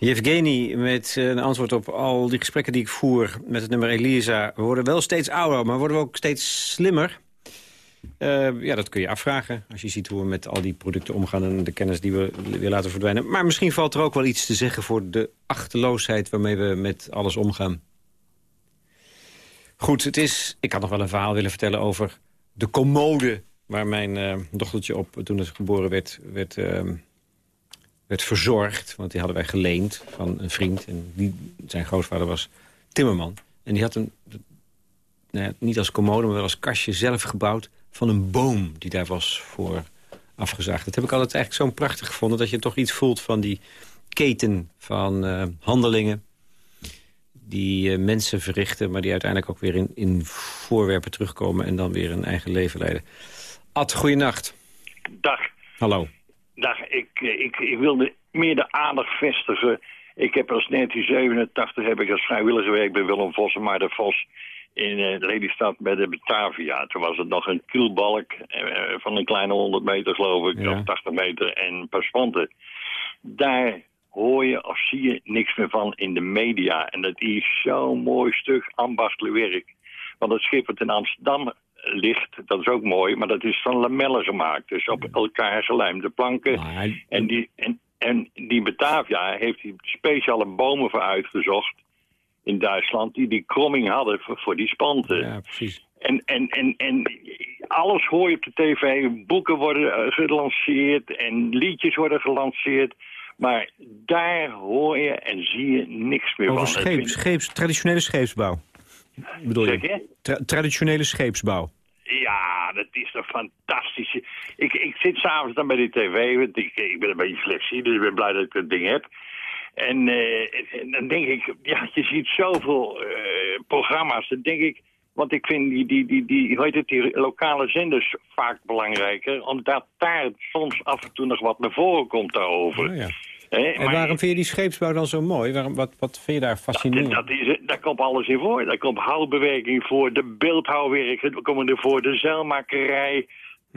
Yevgeny met eh, een antwoord op al die gesprekken die ik voer met het nummer Elisa. We worden wel steeds ouder, maar worden we ook steeds slimmer. Eh, ja, dat kun je afvragen als je ziet hoe we met al die producten omgaan... en de kennis die we weer laten verdwijnen. Maar misschien valt er ook wel iets te zeggen voor de achterloosheid... waarmee we met alles omgaan. Goed, het is, ik had nog wel een verhaal willen vertellen over de commode... waar mijn eh, dochtertje op, toen het geboren werd, werd, ehm, werd verzorgd. Want die hadden wij geleend van een vriend. En die, zijn grootvader was timmerman. En die had een, nou ja, niet als commode, maar wel als kastje zelf gebouwd... van een boom die daar was voor afgezaagd. Dat heb ik altijd eigenlijk zo prachtig gevonden... dat je toch iets voelt van die keten van eh, handelingen die eh, mensen verrichten... maar die uiteindelijk ook weer in, in voorwerpen terugkomen... en dan weer een eigen leven leiden. Ad, goeienacht. Dag. Hallo. Dag, ik, eh, ik, ik wilde meer de aandacht vestigen. Ik heb als 1987 heb ik als vrijwilliger gewerkt bij Willem Vos en maar de Vos in eh, Lelystad bij de Batavia. Toen was het nog een kielbalk eh, van een kleine 100 meter, geloof ik, Ja. of 80 meter en een paar spanten. Daar hoor je of zie je niks meer van in de media. En dat is zo'n mooi stuk ambachtelijk werk. Want het schip dat in Amsterdam ligt, dat is ook mooi, maar dat is van lamellen gemaakt. Dus op elkaar gelijmde planken. En die, en, en die Batavia heeft die speciale bomen voor uitgezocht in Duitsland... die die kromming hadden voor, voor die spanten. Ja, precies. En, en, en, en alles hoor je op de tv. Boeken worden eh, gelanceerd en liedjes worden gelanceerd. Maar daar hoor je en zie je niks meer Over van. scheep, Het vind- scheeps, traditionele scheepsbouw. Bedoel Zeg je? je? Tra- traditionele scheepsbouw. Ja, dat is toch fantastisch. Ik, ik zit s'avonds dan bij die tv, want ik, ik ben een beetje flexibel, dus ik ben blij dat ik dat ding heb. En, eh, en dan denk ik, ja, je ziet zoveel eh, programma's, dan denk ik... Want ik vind die, die, die, die, hoe heet het, die lokale zenders vaak belangrijker... omdat daar soms af en toe nog wat naar voren komt daarover. Oh, ja. En maar- waarom vind je die scheepsbouw dan zo mooi? Waarom, wat, wat vind je daar fascinerend? dat is, daar komt alles in voor. Daar komt houtbewerking voor, de beeldhouwwerk er komen er voor, de zeilmakerij,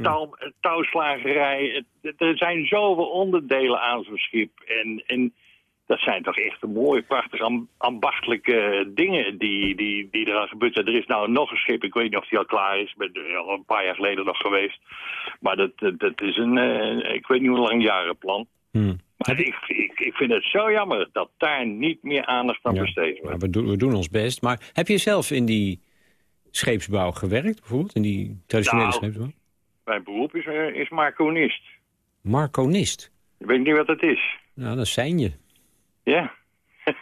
touw, touwslagerij. Er zijn zoveel onderdelen aan zo'n schip. En, en dat zijn toch echt mooie, prachtige, am- ambachtelijke dingen die, die, die er aan gebeurd zijn. Er is nou nog een schip, ik weet niet of die al klaar is. Ik ben er al een paar jaar geleden nog geweest. Maar dat, dat, dat is een, eh, ik weet niet hoe lang jarenplan. Hmm. Maar ik, ik, ik vind het zo jammer dat daar niet meer aandacht aan Ja. besteed wordt. We, doen, we doen ons best. Maar heb je zelf in die scheepsbouw gewerkt, bijvoorbeeld? In die traditionele Nou. scheepsbouw? Mijn beroep is, eh, is marconist. Marconist. Ik weet niet wat dat is. Nou, dat zijn je. Ja,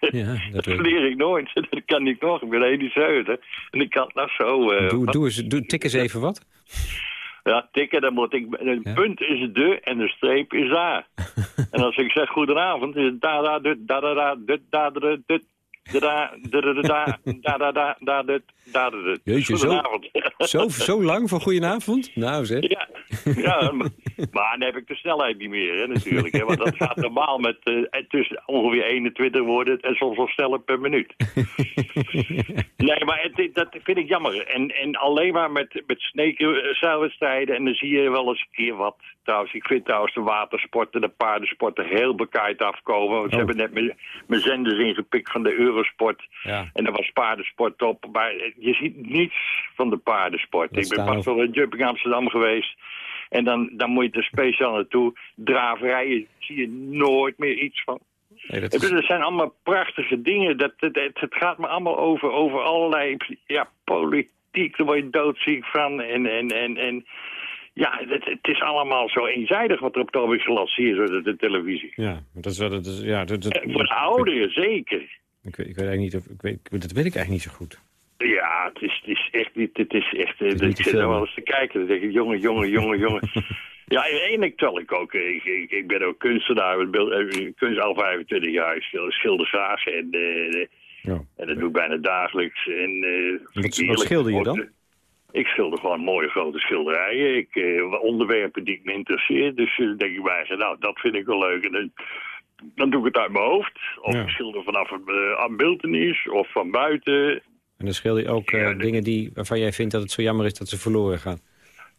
Ja, dat leer ik nooit. Dat kan ik nog. Ik ben 71 en ik kan het nog zo... eh, Doe, wat- doe eens, doe, tik eens even wat. Ja, tikken, dan moet ik... Een punt is de en de streep is daar. en als ik zeg goedenavond, is het da da dut, da da da dut, da da dut, Jeetje, Goedenavond. zo, zo lang van goedenavond? Nou zeg. Ja, ja maar, dan heb ik de snelheid niet meer hè, natuurlijk. Hè, want dat gaat normaal met eh, eh, tussen ongeveer 21 woorden en soms wel sneller per minuut. nee, maar het, dat vind ik jammer. En, en alleen maar met, met sneeuwwedstrijden en dan zie je wel eens een keer wat Trouwens, ik vind trouwens de watersporten, de paardensporten heel bekaaid afkomen. Want ze Oh. hebben net mijn, mijn zenders ingepikt van de Eurosport. Ja. En er was paardensport op. Maar je ziet niets van de paardensport. Dat ik ben pas wel in Jumping Amsterdam geweest. En dan, dan moet je er speciaal naartoe. Draverijen zie je nooit meer iets van. Nee, dat is, het zijn allemaal prachtige dingen. Dat, het, het, het gaat me allemaal over, over allerlei ja, politiek. Daar word je doodziek van. En, en, en, en ja, het, het is allemaal zo eenzijdig wat er op het ogenblik gelanceerd wordt op de televisie. ja, dat is, wel- dat is, ja, dat, dat, En voor de ouderen zeker. Ik, weet, ik weet eigenlijk niet of, ik weet, dat weet ik eigenlijk niet zo goed. Ja, het is, het is echt niet. Het is echt. eh, is niet ik te zit er wel eens te kijken. Dan denk ik, jongen, jongen, jongen, jongen. ja, en ik tel ik ook. Ik, ik, ik ben ook kunstenaar. Ik ben eh, kunst al 25 jaar. Ik schilder, graag. En, eh, Ja. en dat doe ik bijna dagelijks. En, eh, Wat, schilder je dan? Ik schilder gewoon mooie grote schilderijen. Ik, eh, onderwerpen die ik me interesseer. Dus eh, denk ik bij nou, dat vind ik wel leuk. En dan, dan doe ik het uit mijn hoofd. Of Ja. ik schilder vanaf een uh, aanbeeldenis of van buiten. En dan schilder je ook eh, dingen die, waarvan jij vindt dat het zo jammer is dat ze verloren gaan.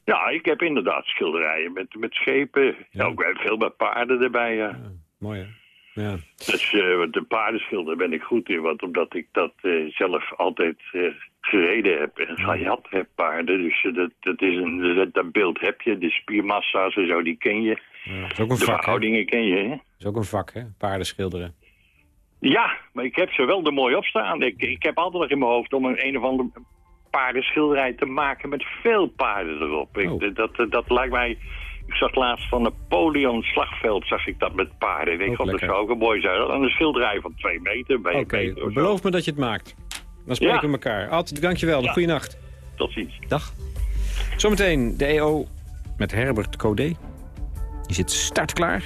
Ja, ik heb inderdaad schilderijen met, met schepen. Ja. Ook veel met paarden erbij, ja. Mooi hè? Ja. Dus eh, de paardenschilder ben ik goed in, want omdat ik dat eh, zelf altijd eh, gereden heb en gejat heb paarden. Dus dat, dat, is een, dat, dat beeld heb je, de spiermassa's en zo, die ken je. ja. Dat is ook een De vak verhoudingen ken je, hè? Dat is ook een vak hè? Paarden schilderen. Ja, maar ik heb ze wel er mooi op staan. Ik, ik heb altijd nog in mijn hoofd om een, een of andere paardenschilderij te maken met veel paarden erop. Ik, Oh. dat, dat, dat lijkt mij... Ik zag laatst van Napoleon Slagveld, zag ik dat met paarden. Ik van, dat zou ook een mooi zijn. En een schilderij van twee meter bij Oké, beloof me dat je het maakt. Dan spreken Ja. we elkaar. Altijd, dankjewel. Ja. Goeienacht. Tot ziens. Dag. Zometeen de EO met Herbert Codé. Die zit startklaar.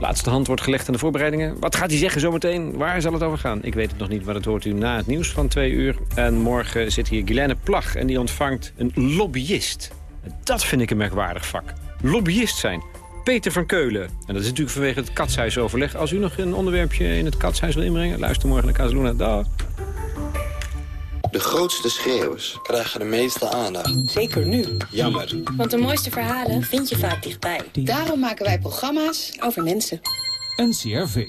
Laatste hand wordt gelegd aan de voorbereidingen. Wat gaat hij zeggen zometeen? Waar zal het over gaan? Ik weet het nog niet, maar dat hoort u na het nieuws van twee uur. En morgen zit hier Guilaine Plag en die ontvangt een lobbyist. Dat vind ik een merkwaardig vak. Lobbyist zijn. Peter van Keulen. En dat is natuurlijk vanwege het katshuisoverleg. Als u nog een onderwerpje in het katshuis wil inbrengen... luister morgen naar Casaluna. Dag. De grootste schreeuwers krijgen de meeste aandacht. Zeker nu. Jammer. Want de mooiste verhalen vind je vaak dichtbij. Daarom maken wij programma's over mensen. NCRV.